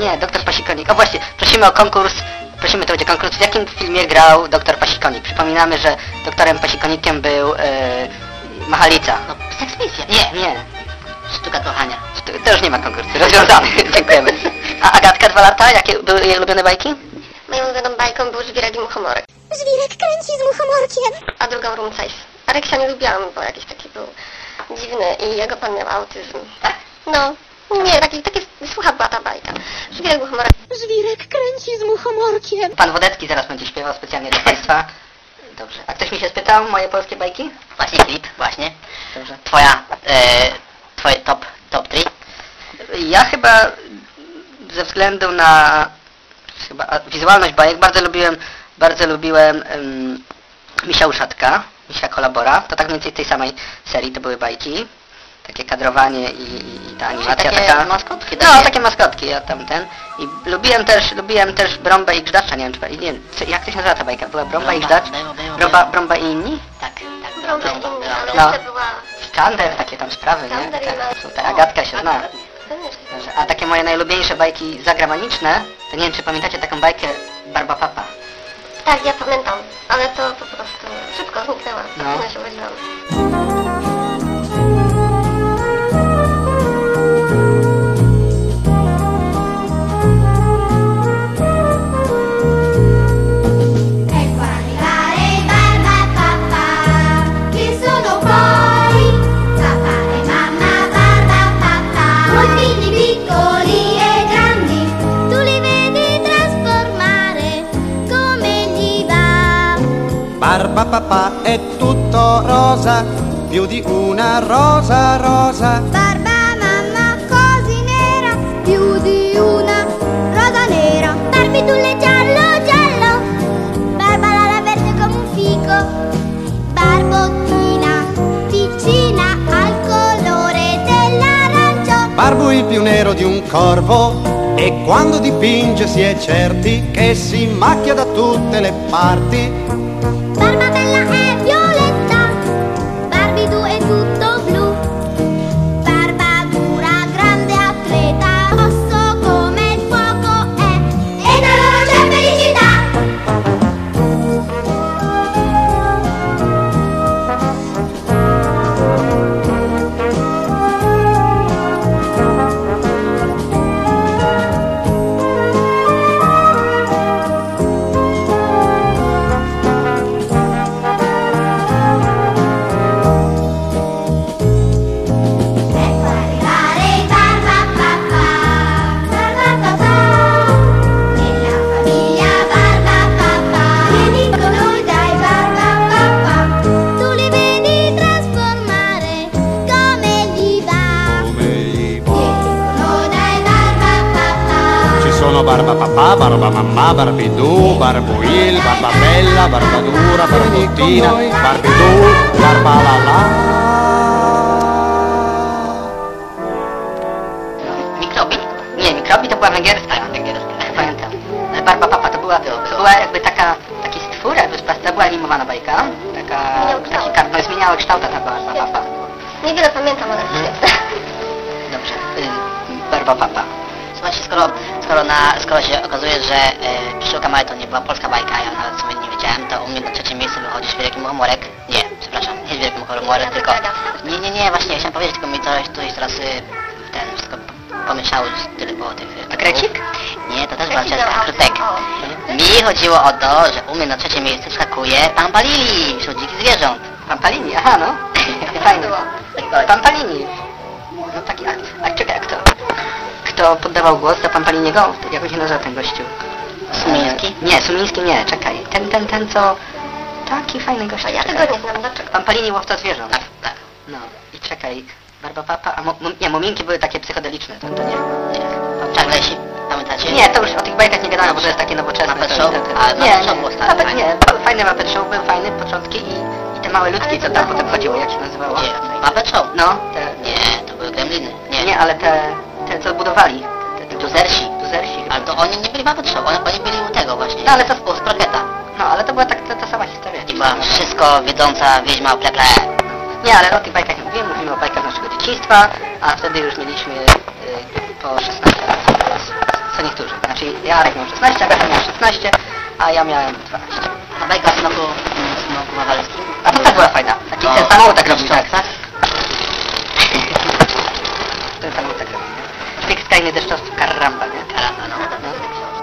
[SPEAKER 2] Nie, doktor Pasikonik. O właśnie, prosimy o konkurs. Prosimy, to będzie konkurs. W jakim filmie grał doktor Pasikonik? Przypominamy, że doktorem Pasikonikiem był yy, Machalica.
[SPEAKER 21] No, seksmisja.
[SPEAKER 2] Nie, nie.
[SPEAKER 21] Sztuka kochania.
[SPEAKER 2] Sztu- To już nie ma konkursu. Rozwiązany. Dziękujemy. A Agatka dwa lata? Jakie były jej ulubione bajki?
[SPEAKER 20] Bajką był Żwirek i Muchomorek.
[SPEAKER 1] Żwirek kręci z muchomorkiem
[SPEAKER 20] A drugą. A Reksia nie lubiłam, bo jakiś taki był dziwny i jego pan miał autyzm.
[SPEAKER 21] Tak?
[SPEAKER 20] No, nie, taki, takie słucha była ta bajka. Żwirek Muchomorek.
[SPEAKER 1] Żwirek kręci z muchomorkiem
[SPEAKER 2] Pan Wodecki zaraz będzie śpiewał specjalnie dla Państwa. Dobrze. A ktoś mi się spytał, moje polskie bajki?
[SPEAKER 21] Właśnie Filip, właśnie.
[SPEAKER 2] Dobrze.
[SPEAKER 21] Twoja, e, twoje top, top 3.
[SPEAKER 2] Ja chyba ze względu na chyba a, wizualność bajek bardzo lubiłem, bardzo lubiłem um, Misia Uszatka, Misia Kolabora. To tak mniej więcej tej samej serii to były bajki. Takie kadrowanie i, i, i ta animacja
[SPEAKER 21] takie
[SPEAKER 2] taka...
[SPEAKER 21] maskotki
[SPEAKER 2] No,
[SPEAKER 21] takie.
[SPEAKER 2] takie maskotki, ja tam ten. I lubiłem też, lubiłem też Brąbę i Grzdacza, nie wiem, czy, nie wiem co, jak to się nazywa ta bajka? Była Brąba, i
[SPEAKER 21] Brąba,
[SPEAKER 2] Grzdacz? Brąba. Brąba i inni?
[SPEAKER 21] Tak, tak.
[SPEAKER 20] Brąba
[SPEAKER 21] Brąba, brąba,
[SPEAKER 20] ale
[SPEAKER 2] No. Skander, takie tam sprawy, nie? Tak, super, Agatka się zna. A takie moje najlubieńsze bajki zagraniczne, to nie wiem, czy pamiętacie taką bajkę Barba Papa.
[SPEAKER 20] Tak, ja pamiętam, ale to po prostu szybko zniknęła.
[SPEAKER 2] No.
[SPEAKER 20] No. Ja się
[SPEAKER 1] papà
[SPEAKER 17] è tutto rosa, più di una rosa rosa.
[SPEAKER 1] Barba mamma così nera Più di una rosa nera. Barbie tu le giallo giallo. Barba la verde come un fico. Barbottina vicina al colore dell'arancio
[SPEAKER 17] Barbo il più nero di un corvo. E quando dipinge si è certi che si macchia da tutte le parti. Barbuil, Barbabella, Barbadura, Barbottina, Barbidù, Barbalala.
[SPEAKER 2] Mikrobi? Nie, mikrobi to była węgierska. węgierska. Pamiętam. Ale Barba Papa to była, to była jakby taka, taki stwór, jakby to była animowana bajka. Taka, taki kart, no zmieniała kształt ta Barba Papa.
[SPEAKER 20] Niewiele pamiętam, ale świetne.
[SPEAKER 2] Dobrze, Barba Papa.
[SPEAKER 21] Słuchajcie, skoro, skoro, na, skoro się okazuje, że e, Pszczółka Maja to nie była polska bajka, ja nawet w sumie nie wiedziałem, to u mnie na trzecim miejscu wychodzi Świerki Muchomorek. Nie, przepraszam, nie Świerki Muchomorek, tylko... Nie, nie, nie, właśnie chciałem powiedzieć, tylko mi coś tutaj teraz y, ten wszystko pomieszało tyle było tych... A
[SPEAKER 2] Krecik?
[SPEAKER 21] Nie, to też była czeska, Krutek. Mi chodziło o to, że u mnie na trzecim miejscu skakuje Pampalili, wśród dzikich zwierząt.
[SPEAKER 2] Pampalini, aha no. Fajnie. Pampalini. No taki, a, a czekaj, a kto? Poddawał głos do Pampaliniego? Jak on się nazywa ten gościu?
[SPEAKER 21] Sumiński?
[SPEAKER 2] Nie, Sumiński nie, czekaj. Ten, ten, ten co... Taki fajny gość.
[SPEAKER 20] Ja tego nie znam, dlaczego?
[SPEAKER 2] Pampalini łowca zwierząt.
[SPEAKER 21] Tak, tak.
[SPEAKER 2] No i czekaj. Barba Papa, a mo, nie, Muminki były takie psychodeliczne, to, to nie.
[SPEAKER 21] Czarlesi, pamiętacie?
[SPEAKER 2] Nie, to już o tych bajkach nie gadamy, bo to jest takie nowoczesne.
[SPEAKER 21] Muppet Show? A,
[SPEAKER 2] nie,
[SPEAKER 21] Muppet Show było stare,
[SPEAKER 2] Muppet,
[SPEAKER 21] fajne.
[SPEAKER 2] nie, fajny Muppet Show, był fajny, początki i, i te małe ludzki, co tam potem chodziło, jak się nazywało?
[SPEAKER 21] Gdzie? Muppet Show?
[SPEAKER 2] No, te,
[SPEAKER 21] Nie, to były gremliny. Nie,
[SPEAKER 2] nie, ale te, te co budowali. Te, te,
[SPEAKER 21] Duzersi.
[SPEAKER 2] Duzersi.
[SPEAKER 21] Ale to oni nie byli Show, oni, oni byli u tego właśnie.
[SPEAKER 2] No, ale to-
[SPEAKER 21] z Proketa.
[SPEAKER 2] No, ale to była tak, ta, ta sama historia.
[SPEAKER 21] I była wszystko wiedząca wiedźma pleple.
[SPEAKER 2] Nie, ale o tych bajkach nie mówimy, mówimy o bajkach naszego dzieciństwa, a wtedy już mieliśmy y, po 16 lat. Co niektórzy. Znaczy Jarek miał 16, Agata miała 16, a ja miałem 12.
[SPEAKER 21] A bajka o smoku, smoku mawalskim.
[SPEAKER 2] A to też była fajna. Taki
[SPEAKER 21] No,
[SPEAKER 2] ten samochód tak robił, tak.
[SPEAKER 21] tak?
[SPEAKER 2] ten samochód tak robił.
[SPEAKER 22] sexta ainda estou-se caramba, caramba, não? não?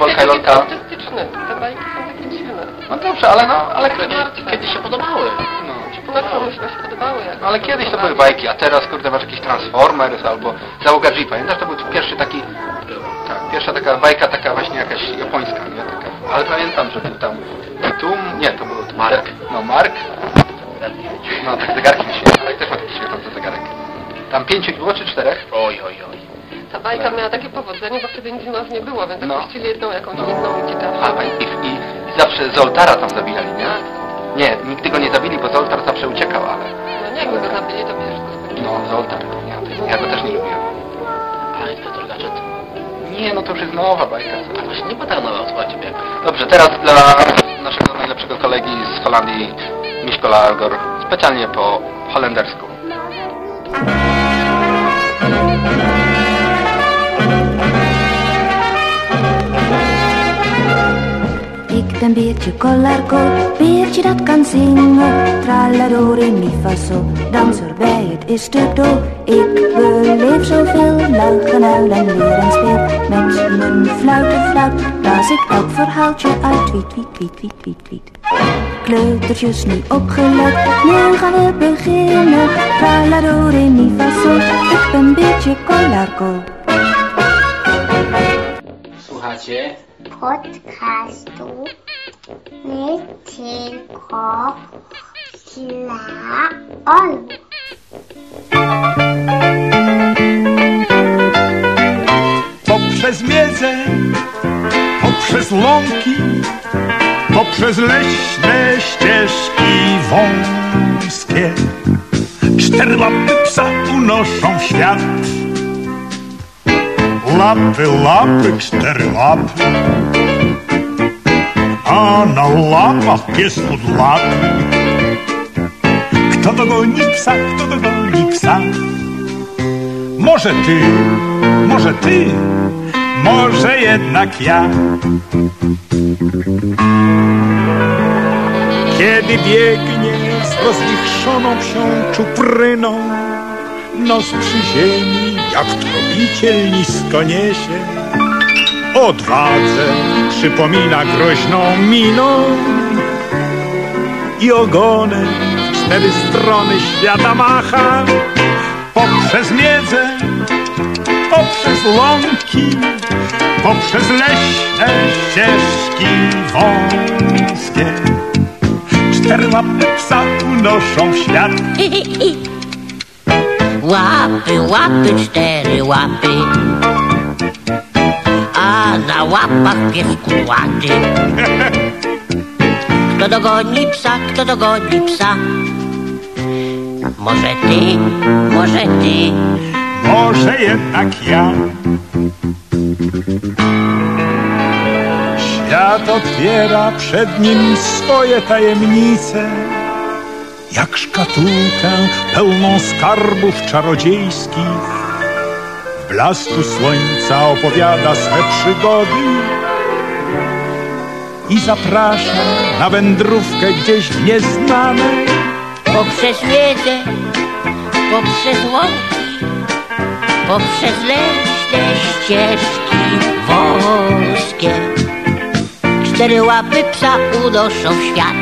[SPEAKER 22] I
[SPEAKER 9] Reksia mam,
[SPEAKER 23] u nas nie było, więc
[SPEAKER 9] No.
[SPEAKER 23] no. puścili jedną jakąś inną i ciekawszą.
[SPEAKER 9] A, i, i, i zawsze Zoltara tam zabijali, nie? Nie, nigdy go nie zabili, bo Zoltar zawsze uciekał, ale...
[SPEAKER 23] No nie, jakby go zabili, to wszystko skończyło.
[SPEAKER 9] No, Zoltar, nie, to, ja go też nie lubiłem. Ale Inspektor Gadżet? Nie, no to już jest nowa bajka. A właśnie nie pytałem nowa od Ciebie. Dobrze, teraz dla naszego najlepszego kolegi z Holandii, Miszkola Algor, specjalnie po holendersku.
[SPEAKER 24] Ik ben Beertje Kollarkool, Beertje dat kan zingen. Tralladori mi fa sol, danser bij het is te dol. Ik beleef zoveel, lachen, huilen en leren speel. Met mijn fluiten fluit, blaas ik elk verhaaltje uit. Tweet, tweet, tweet, tweet, tweet, tweet. Kleutertjes nu opgelet, nu gaan we beginnen. Tralladori mi fa sol, ik ben Beertje Kollarkool.
[SPEAKER 11] Słuchacie?
[SPEAKER 3] podcastu nie tylko dla Olu.
[SPEAKER 5] Poprzez miedzę, poprzez łąki, poprzez leśne ścieżki wąskie. Cztery łapy psa unoszą świat. Lapy, lapy, cztery lapy. A na łapach pies od lapy. Kto dogoni psa, kto dogoni psa? Może ty, może ty, może jednak ja. Kiedy biegnie z rozwichrzoną psią czupryną, nos przy ziemi jak tropiciel nisko niesie. Odwadze przypomina groźną miną i ogonem w cztery strony świata macha. Poprzez miedzę, poprzez łąki, poprzez leśne ścieżki wąskie. Cztery łapy psa unoszą w świat.
[SPEAKER 18] Łapy, łapy, cztery łapy Na łapach pies Kto dogoni psa, kto dogoni psa Może ty, może ty
[SPEAKER 5] Może jednak ja. Świat otwiera przed nim swoje tajemnice, jak szkatułkę pełną skarbów czarodziejskich. Blasku słońca opowiada swe przygody i zaprasza na wędrówkę gdzieś nieznane.
[SPEAKER 18] Poprzez miedzę, poprzez łąki Poprzez leśne ścieżki wąskie Cztery łapy psa unoszą w świat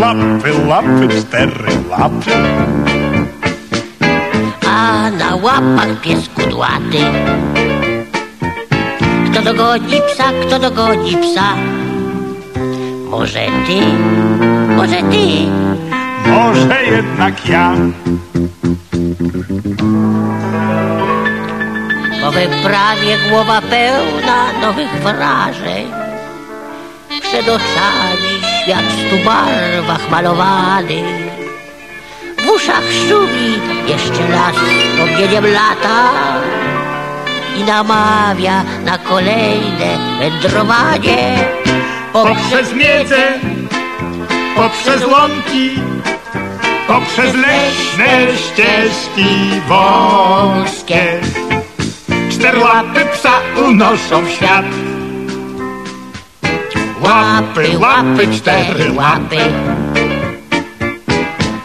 [SPEAKER 5] Łapy, łapy, cztery łapy.
[SPEAKER 18] Na łapach pies kudłaty. Kto dogoni psa, kto dogoni psa? Może ty, może ty?
[SPEAKER 5] Może jednak ja.
[SPEAKER 18] Po wyprawie głowa pełna nowych wrażeń. Przed oczami świat stu barwach malowany. W uszach szumi, jeszcze raz wspomnieniem lata i namawia na kolejne wędrowanie.
[SPEAKER 5] Poprzez miedzę, poprzez łąki, poprzez leśne ścieżki wąskie. Czterłapy psa unoszą w świat. Łapy, łapy, cztery łapy,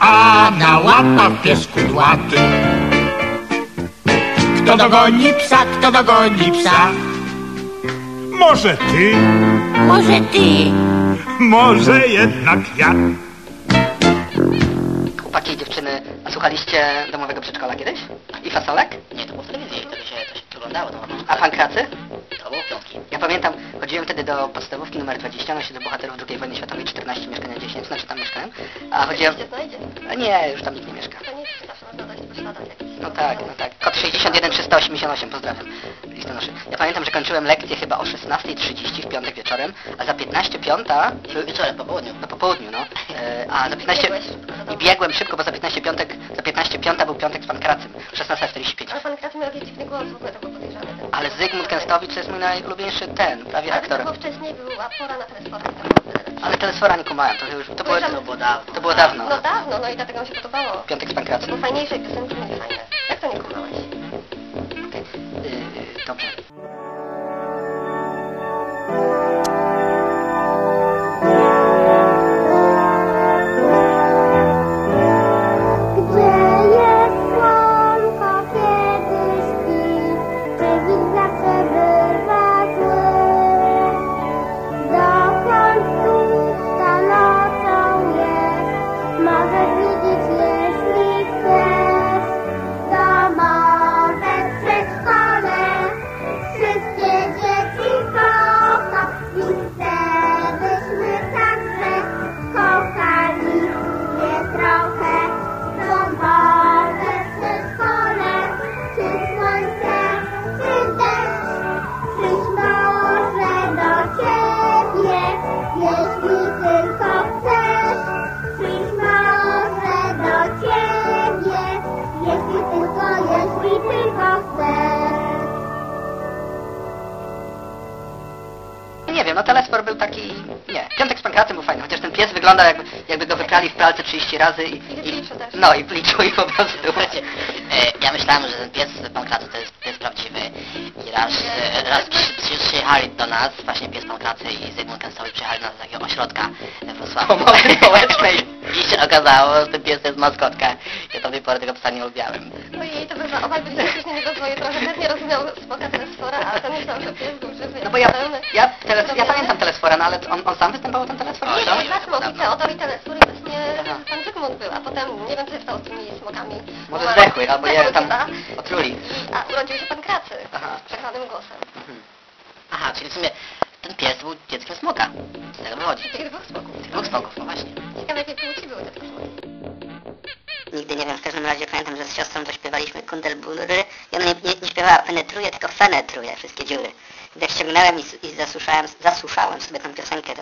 [SPEAKER 5] a na łapach pies kudłaty. Kto dogoni psa, kto dogoni psa? Może ty,
[SPEAKER 18] Może ty,
[SPEAKER 5] może jednak ja.
[SPEAKER 2] Chłopaki i dziewczyny, a słuchaliście domowego przedszkola kiedyś? I fasolek?
[SPEAKER 21] Nie, to było w telewizji, się to się oglądało. To,
[SPEAKER 2] A pankracy? Ja pamiętam, chodziłem wtedy do podstawówki numer 20, no się do bohaterów II wojny światowej, 14 mieszkania 10, znaczy tam mieszkałem. A chodziłem... Nie, już tam nikt nie mieszka.
[SPEAKER 25] To nie jest zawsze można dojść po śladach jakichś.
[SPEAKER 2] No tak, no tak. Kod 61 388, pozdrawiam. Listonoszy. Ja pamiętam, że kończyłem lekcję chyba o 16.30 w piątek wieczorem, a za 15 piąta...
[SPEAKER 21] Wieczorem, po południu.
[SPEAKER 2] No po południu, no. E, a za 15...
[SPEAKER 25] Biegłeś szybko do
[SPEAKER 2] I biegłem szybko, bo za 15 piątek, za 15 piąta był piątek z pankracem. 16.45.
[SPEAKER 25] Ale pan Kraty miał dziwny głos, w ogóle to był podejrzany. Ten
[SPEAKER 2] Ale Zygmunt Kęstowicz to jest mój najulubieńszy ten, prawie
[SPEAKER 25] to
[SPEAKER 2] aktor.
[SPEAKER 25] było wcześniej, była pora na telesporty.
[SPEAKER 2] Ale telesfora nie kumałem, to już, to było, to było dawno. To było dawno.
[SPEAKER 25] No dawno, no i dlatego mi się podobało.
[SPEAKER 2] Piątek z
[SPEAKER 25] To
[SPEAKER 2] pankracem.
[SPEAKER 25] były fajniejsze mieli fajne. Jak to nie kumałeś?
[SPEAKER 2] Yy, razy i... i no i liczył i po prostu...
[SPEAKER 21] E, ja myślałem, że ten pies z Pankracu to jest pies prawdziwy i raz, e, raz przy, przy, przyjechali do nas, właśnie pies Pankracy i Zygmunt Kęstowy przyjechali do nas do takiego ośrodka we Wrocławiu.
[SPEAKER 2] Pomocy społecznej.
[SPEAKER 21] I się okazało, że ten pies to jest maskotka. Ja do tej pory tego psa nie lubiałem.
[SPEAKER 25] Ojej, to by obaj byli faktycznie niedozwoje trochę. Też nie rozumiał smoka telesfora, a ten myślał, że pies był żywy.
[SPEAKER 2] No bo ja, ja, teles, ja pamiętam telesfora, no ale on, on sam występował ten telesfor?
[SPEAKER 25] Nie,
[SPEAKER 2] no?
[SPEAKER 25] nie, dwa smoki, Teodor i telesfor i właśnie pan Zygmunt był, a potem nie wiem co się stało z tymi smokami.
[SPEAKER 2] Może
[SPEAKER 25] Umarł-
[SPEAKER 2] zdechły, albo je tam otruli.
[SPEAKER 25] A urodził się pan Kracy z przegranym głosem.
[SPEAKER 21] Aha, czyli w sumie ten pies był dzieckiem smoka. Z tego wychodzi.
[SPEAKER 25] Tych dwóch smoków.
[SPEAKER 21] Tych dwóch smoków, no właśnie.
[SPEAKER 25] Ciekawe jakie płci były te smoki.
[SPEAKER 2] Nigdy nie wiem, w każdym razie pamiętam, że z siostrą to śpiewaliśmy Kundelbury i ona nie, nie, nie śpiewała penetruje, tylko fenetruje wszystkie dziury. I tak ściągnąłem i, i zasuszałem, zasuszałem sobie tą piosenkę, to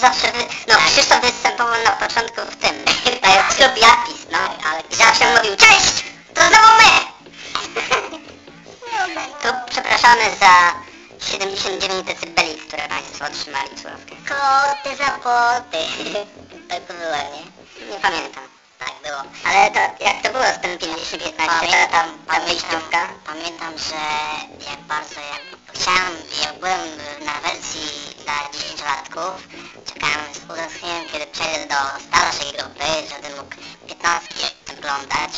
[SPEAKER 1] zawsze, no Krzysztof występował na początku w tym, w klub Japis, no, ale zawsze mówił, cześć, to znowu my! Tu przepraszamy za 79 decybeli, które Państwo otrzymali słuchawkę.
[SPEAKER 26] Koty za poty.
[SPEAKER 1] Tak to było, nie? Nie pamiętam. Tak było. Ale to, jak to było z tym 50-15, ta, ta, ta wyjściówka?
[SPEAKER 26] Pamiętam, że jak bardzo jak chciałem, jak byłem na wersji 10-latków, czekałem z utęsknieniem, kiedy przejdę do starszej grupy, żebym mógł 15 oglądać,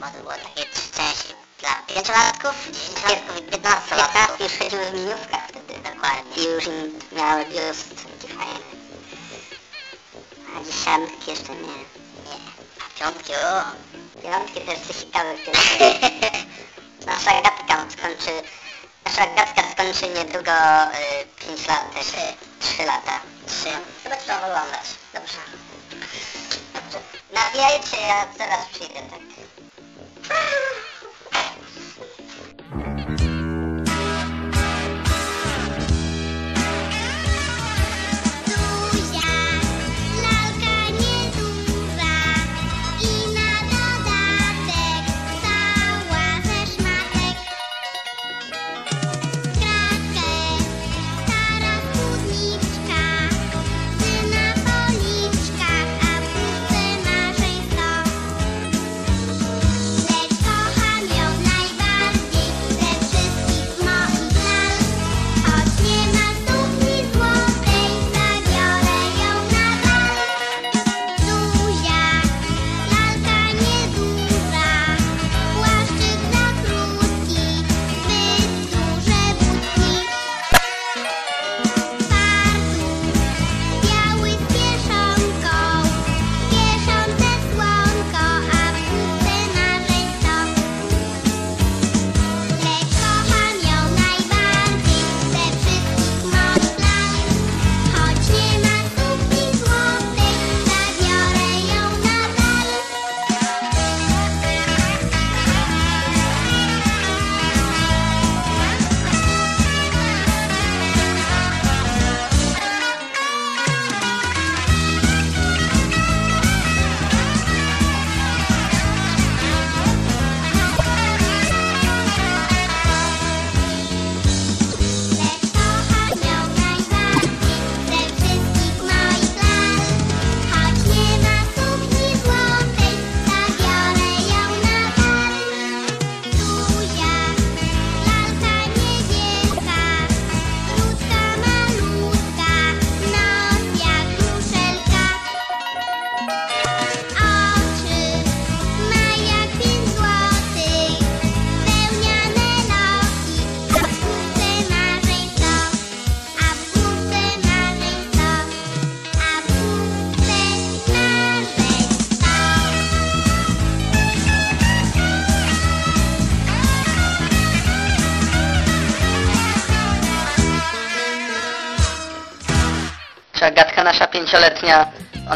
[SPEAKER 26] bo to było takie trzy części dla 5-latków, 10-latków i 15-latków.
[SPEAKER 1] 15 już chodziły w minówkach wtedy, dokładnie. I już im miały biust taki fajny. A dziesiątki jeszcze nie. Nie. A piątki, o! Piątki też coś ciekawych Nasza gadka skończy... Nasza gadka skończy niedługo y, 5 lat też. 3 lata. 3. Chyba trzeba oglądać. Dobrze. Nawijajcie, ja zaraz przyjdę, tak.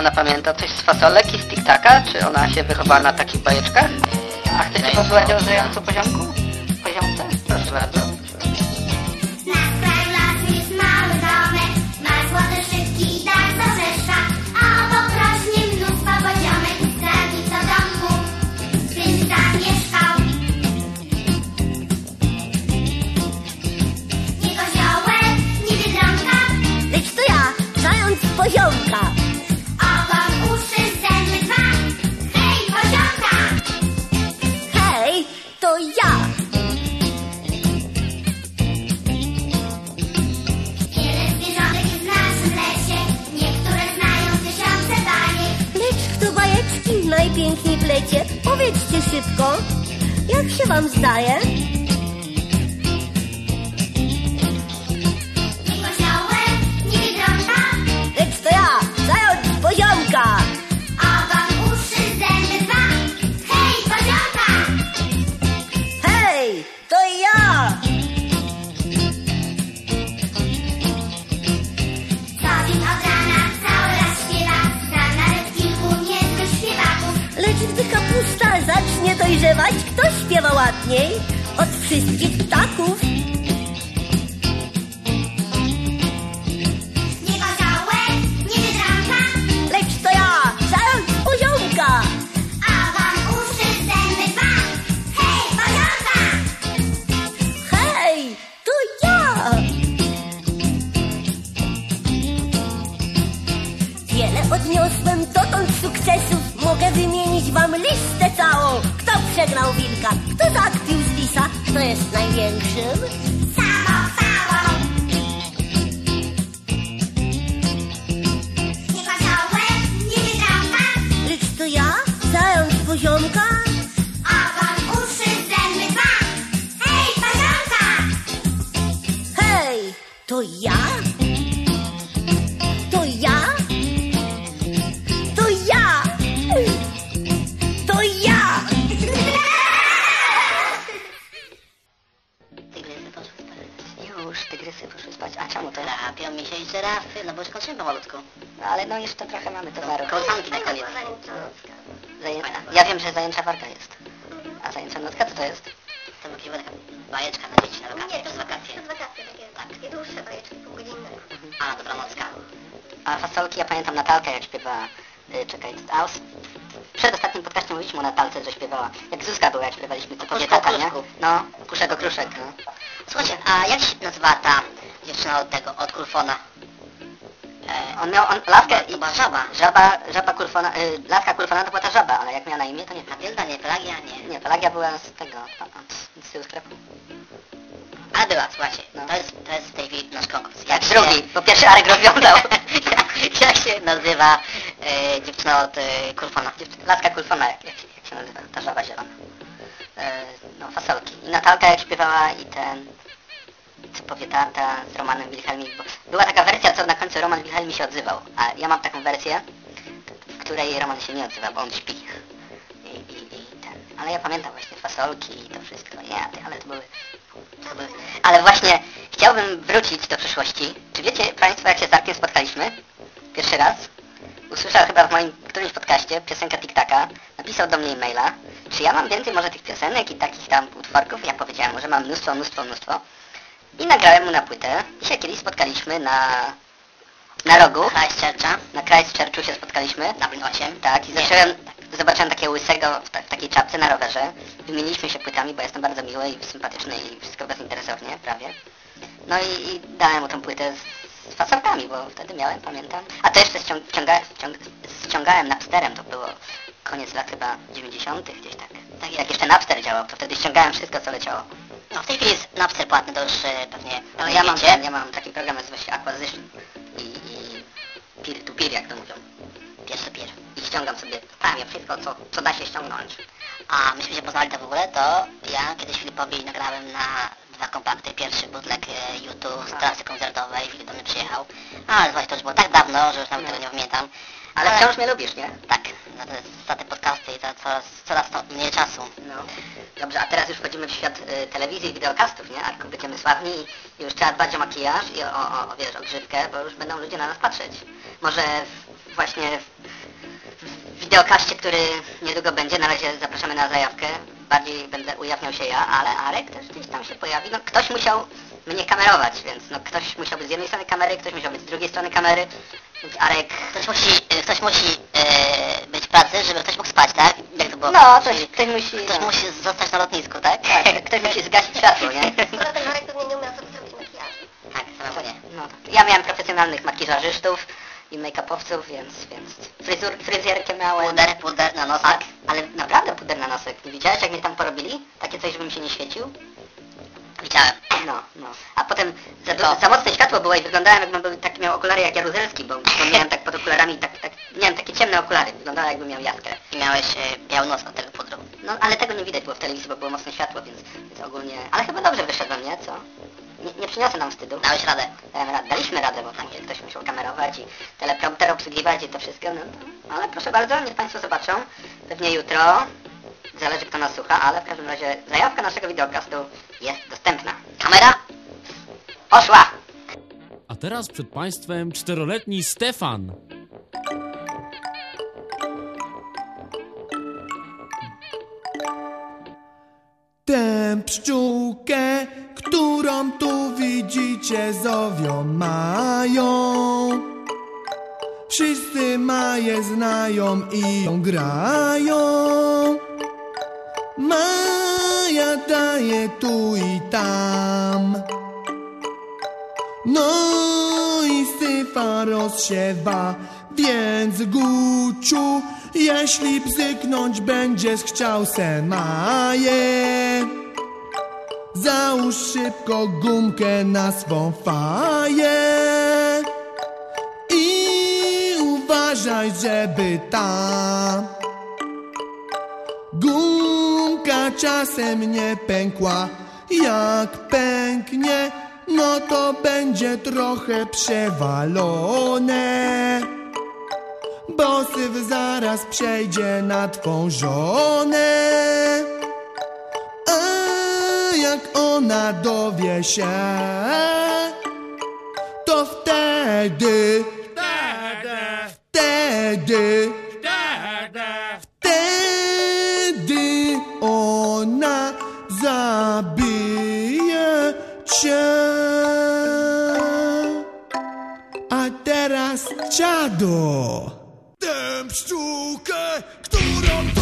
[SPEAKER 27] ona pamięta coś z fasolek i z tiktaka? Czy ona się wychowała na takich bajeczkach? A chcecie posłuchać o żyjącu poziomku?
[SPEAKER 2] Żaba. Żaba, Kulfona, y, laska Kulfona to była ta żaba, ale jak miała na imię, to nie. Matylda, nie, Pelagia, nie. Nie, Pelagia była z tego, a, a, z tyłu sklepu. Ale była, słuchajcie, to, jest, to jest chwili nasz konkurs. Jak drugi, bo pierwszy Arek rozwiązał. jak się nazywa e, dziewczyna od e, Kulfona? Dziewczyna, laska Kulfona, jak, jak, jak się nazywa, ta żaba zielona. E, no, fasolki. I Natalka jak śpiewała i ten co powie tata z Romanem Wilhelmim, bo była taka wersja, co na końcu Roman Wilhelmi się odzywał, a ja mam taką wersję, w której Roman się nie odzywa, bo on śpi. I, i, i ten. Ale ja pamiętam właśnie fasolki i to wszystko, nie, ale to były, to były... Ale właśnie chciałbym wrócić do przeszłości. Czy wiecie Państwo, jak się z Arkiem spotkaliśmy? Pierwszy raz? Usłyszał chyba w moim którymś podcaście piosenka Tiktaka, napisał do mnie e-maila, czy ja mam więcej może tych piosenek i takich tam utworków? Ja powiedziałem że mam mnóstwo, mnóstwo, mnóstwo. I nagrałem mu na płytę. I się kiedyś spotkaliśmy na... Na rogu. Christchurcha. Na Christchurchu się spotkaliśmy. Na Blin 8. Tak. I zacząłem... Zobaczyłem takiego łysego w, ta, w takiej czapce na rowerze. Wymieniliśmy się płytami, bo jestem bardzo miły i sympatyczny i wszystko bezinteresownie, prawie. No i, i dałem mu tą płytę z, z bo wtedy miałem, pamiętam. A to jeszcze ściąg, ściąga, ściąg, ściągałem Napsterem, to było koniec lat chyba 90 gdzieś tak. Tak jak jeszcze Napster działał, to wtedy ściągałem wszystko co leciało. No w tej chwili jest Napster płatny, to już e, pewnie Ale ja mam, ten, ja mam taki program, nazywa się Acquisition i, i peer to peer, jak to mówią. Peer to peer. I ściągam sobie prawie wszystko, co, co da się ściągnąć. A myśmy się poznali to w ogóle, to ja kiedyś Filipowi nagrałem na dwa kompakty. Pierwszy bootleg e, YouTube z trasy koncertowej, Filip do mnie przyjechał. Ale właśnie to już było tak dawno, że już nawet tego nie pamiętam. Ale wciąż mnie lubisz, nie? Tak, za te, za te podcasty i za coraz, coraz to mniej czasu. No. Dobrze, a teraz już wchodzimy w świat y, telewizji i wideokastów, nie? Arku, będziemy sławni i już trzeba dbać o makijaż i o, o, o wiesz, o grzywkę, bo już będą ludzie na nas patrzeć. Może w, właśnie w, w wideokaście, który niedługo będzie, na razie zapraszamy na zajawkę. Bardziej będę ujawniał się ja, ale Arek też gdzieś tam się pojawi. No ktoś musiał mnie kamerować, więc no ktoś musiał być z jednej strony kamery, ktoś musiał być z drugiej strony kamery. Arek... Ktoś musi, e, ktoś musi e, być w pracy, żeby ktoś mógł spać, tak? Jak to było? No, ktoś, ktoś musi... Ktoś musi zostać na lotnisku, tak? Tak, ktoś musi zgasić światło, nie?
[SPEAKER 25] Skoro ten Marek pewnie nie umiał sobie zrobić makijażu.
[SPEAKER 2] Tak, to nie. No, ja miałem profesjonalnych makijażystów i make-upowców, więc, więc fryzur, fryzjerkę miałem. Puder, puder na nosek. ale naprawdę puder na nosek. Nie widziałeś, jak mnie tam porobili? Takie coś, żebym się nie świecił? Widziałem. No, no. A potem za, za mocne światło było i wyglądałem jakbym był, miał okulary jak Jaruzelski, bo, bo miałem tak pod okularami, tak, tak, miałem takie ciemne okulary, wyglądało jakbym miał jaskrę. I miałeś e, biały nos od tego pudru. No, ale tego nie widać było w telewizji, bo było mocne światło, więc, więc ogólnie... Ale chyba dobrze wyszedłem, nie? Co? Nie, nie przyniosę nam wstydu. Dałeś radę. Dałem. Daliśmy radę, bo tam ktoś musiał kamerować i teleprompter obsługiwać i to wszystko. No, no, ale proszę bardzo, niech Państwo zobaczą. Pewnie jutro. Zależy kto nas słucha, ale w każdym razie zajawka naszego wideokastu jest dostępna. Kamera? Poszła!
[SPEAKER 28] A teraz przed Państwem czteroletni Stefan.
[SPEAKER 29] Tę pszczółkę, którą tu widzicie, zowią Mają. Wszyscy Maję znają i ją grają. Maja daje tu i tam. No i syfa rozsiewa, więc Guciu, jeśli bzyknąć będziesz chciał se Maję. Załóż szybko gumkę na swą faję i uważaj, żeby ta gumka czasem nie pękła. Jak pęknie, no to będzie trochę przewalone. Bo syf zaraz przejdzie na twą żonę. A jak ona dowie się, to wtedy, wtedy, wtedy ona zabije cię. Teraz dziado. Tę pszczółkę, którą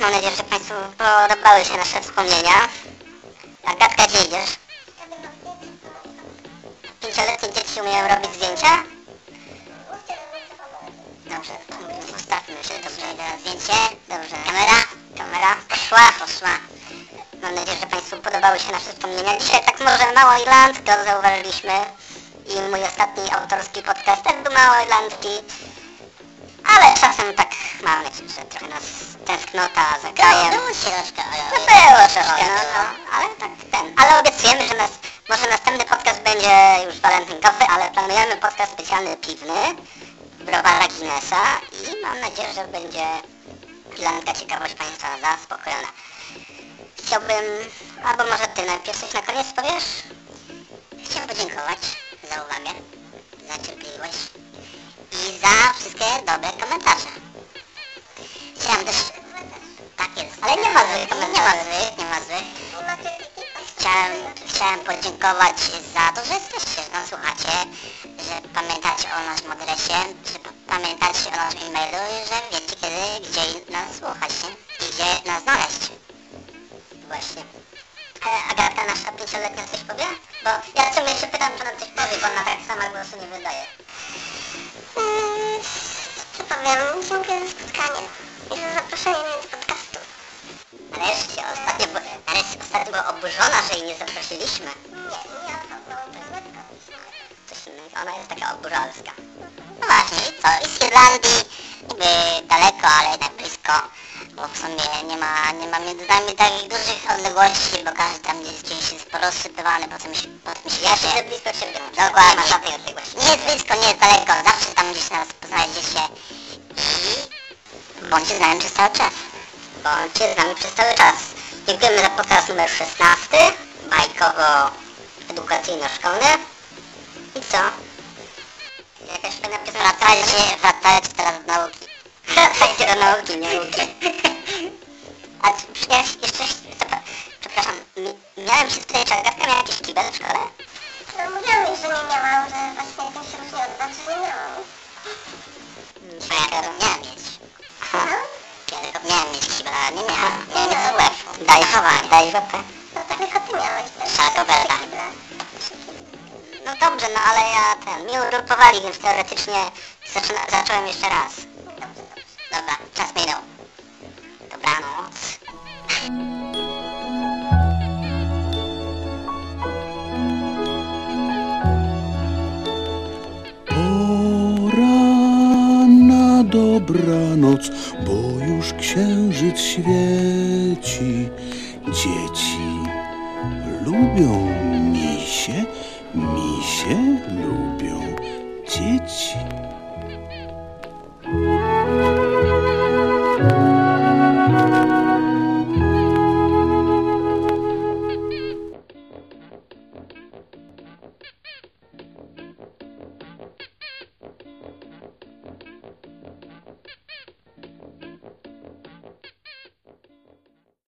[SPEAKER 26] Mam nadzieję, że Państwu podobały się nasze wspomnienia. Agatka, gdzie idziesz? Pięcioletnie dzieci umieją robić zdjęcia? Dobrze, ustawmy się, dobrze, idę na zdjęcie. Dobrze, kamera, kamera, poszła, poszła. Mam nadzieję, że Państwu podobały się nasze wspomnienia. Dzisiaj tak może mało irlandzko zauważyliśmy. I mój ostatni autorski podcast też był mało irlandzki. Ale czasem tak mamy, że trochę nas tęsknota za krajem. Było troszkę, No było troszkę, no, no, ale tak ten. Ale obiecujemy, że nas, może następny podcast będzie już walentynkowy, ale planujemy podcast specjalny piwny browara Guinnessa i mam nadzieję, że będzie pilanka ciekawość Państwa zaspokojona. Chciałbym, albo może Ty najpierw coś na koniec powiesz? Chciałbym podziękować za uwagę, za cierpliwość i za wszystkie dobre komentarze. Chciałem też... Tak jest, ale nie ma złych. Nie ma złych, nie ma złych. Chciałem, chciałem podziękować za to, że jesteście, że nas słuchacie, że pamiętacie o naszym adresie, że pa- pamiętacie o naszym e-mailu i że wiecie kiedy, gdzie nas słuchać i gdzie nas znaleźć. Właśnie. E, Agatka, nasza pięcioletnia coś powie? Bo ja Dziękuję za spotkanie i za zaproszenie mnie do podcastu. Nareszcie, ostatnio, by- nareszcie ostatnio była oburzona, że jej nie zaprosiliśmy. Nie, nie to Coś innego, ona jest taka oburzalska. No właśnie, co? I z Irlandii, niby daleko, ale jednak blisko. Bo w sumie nie ma, nie ma między nami takich dużych odległości, bo każdy tam gdzieś, gdzieś jest porozsypywany po tym, świ- po tym świecie. Ja blisko siebie. Dokładnie. Nie ma żadnej cały czas. Dziękujemy za podcast numer 16. Bajkowo-edukacyjno-szkolny.
[SPEAKER 12] Więc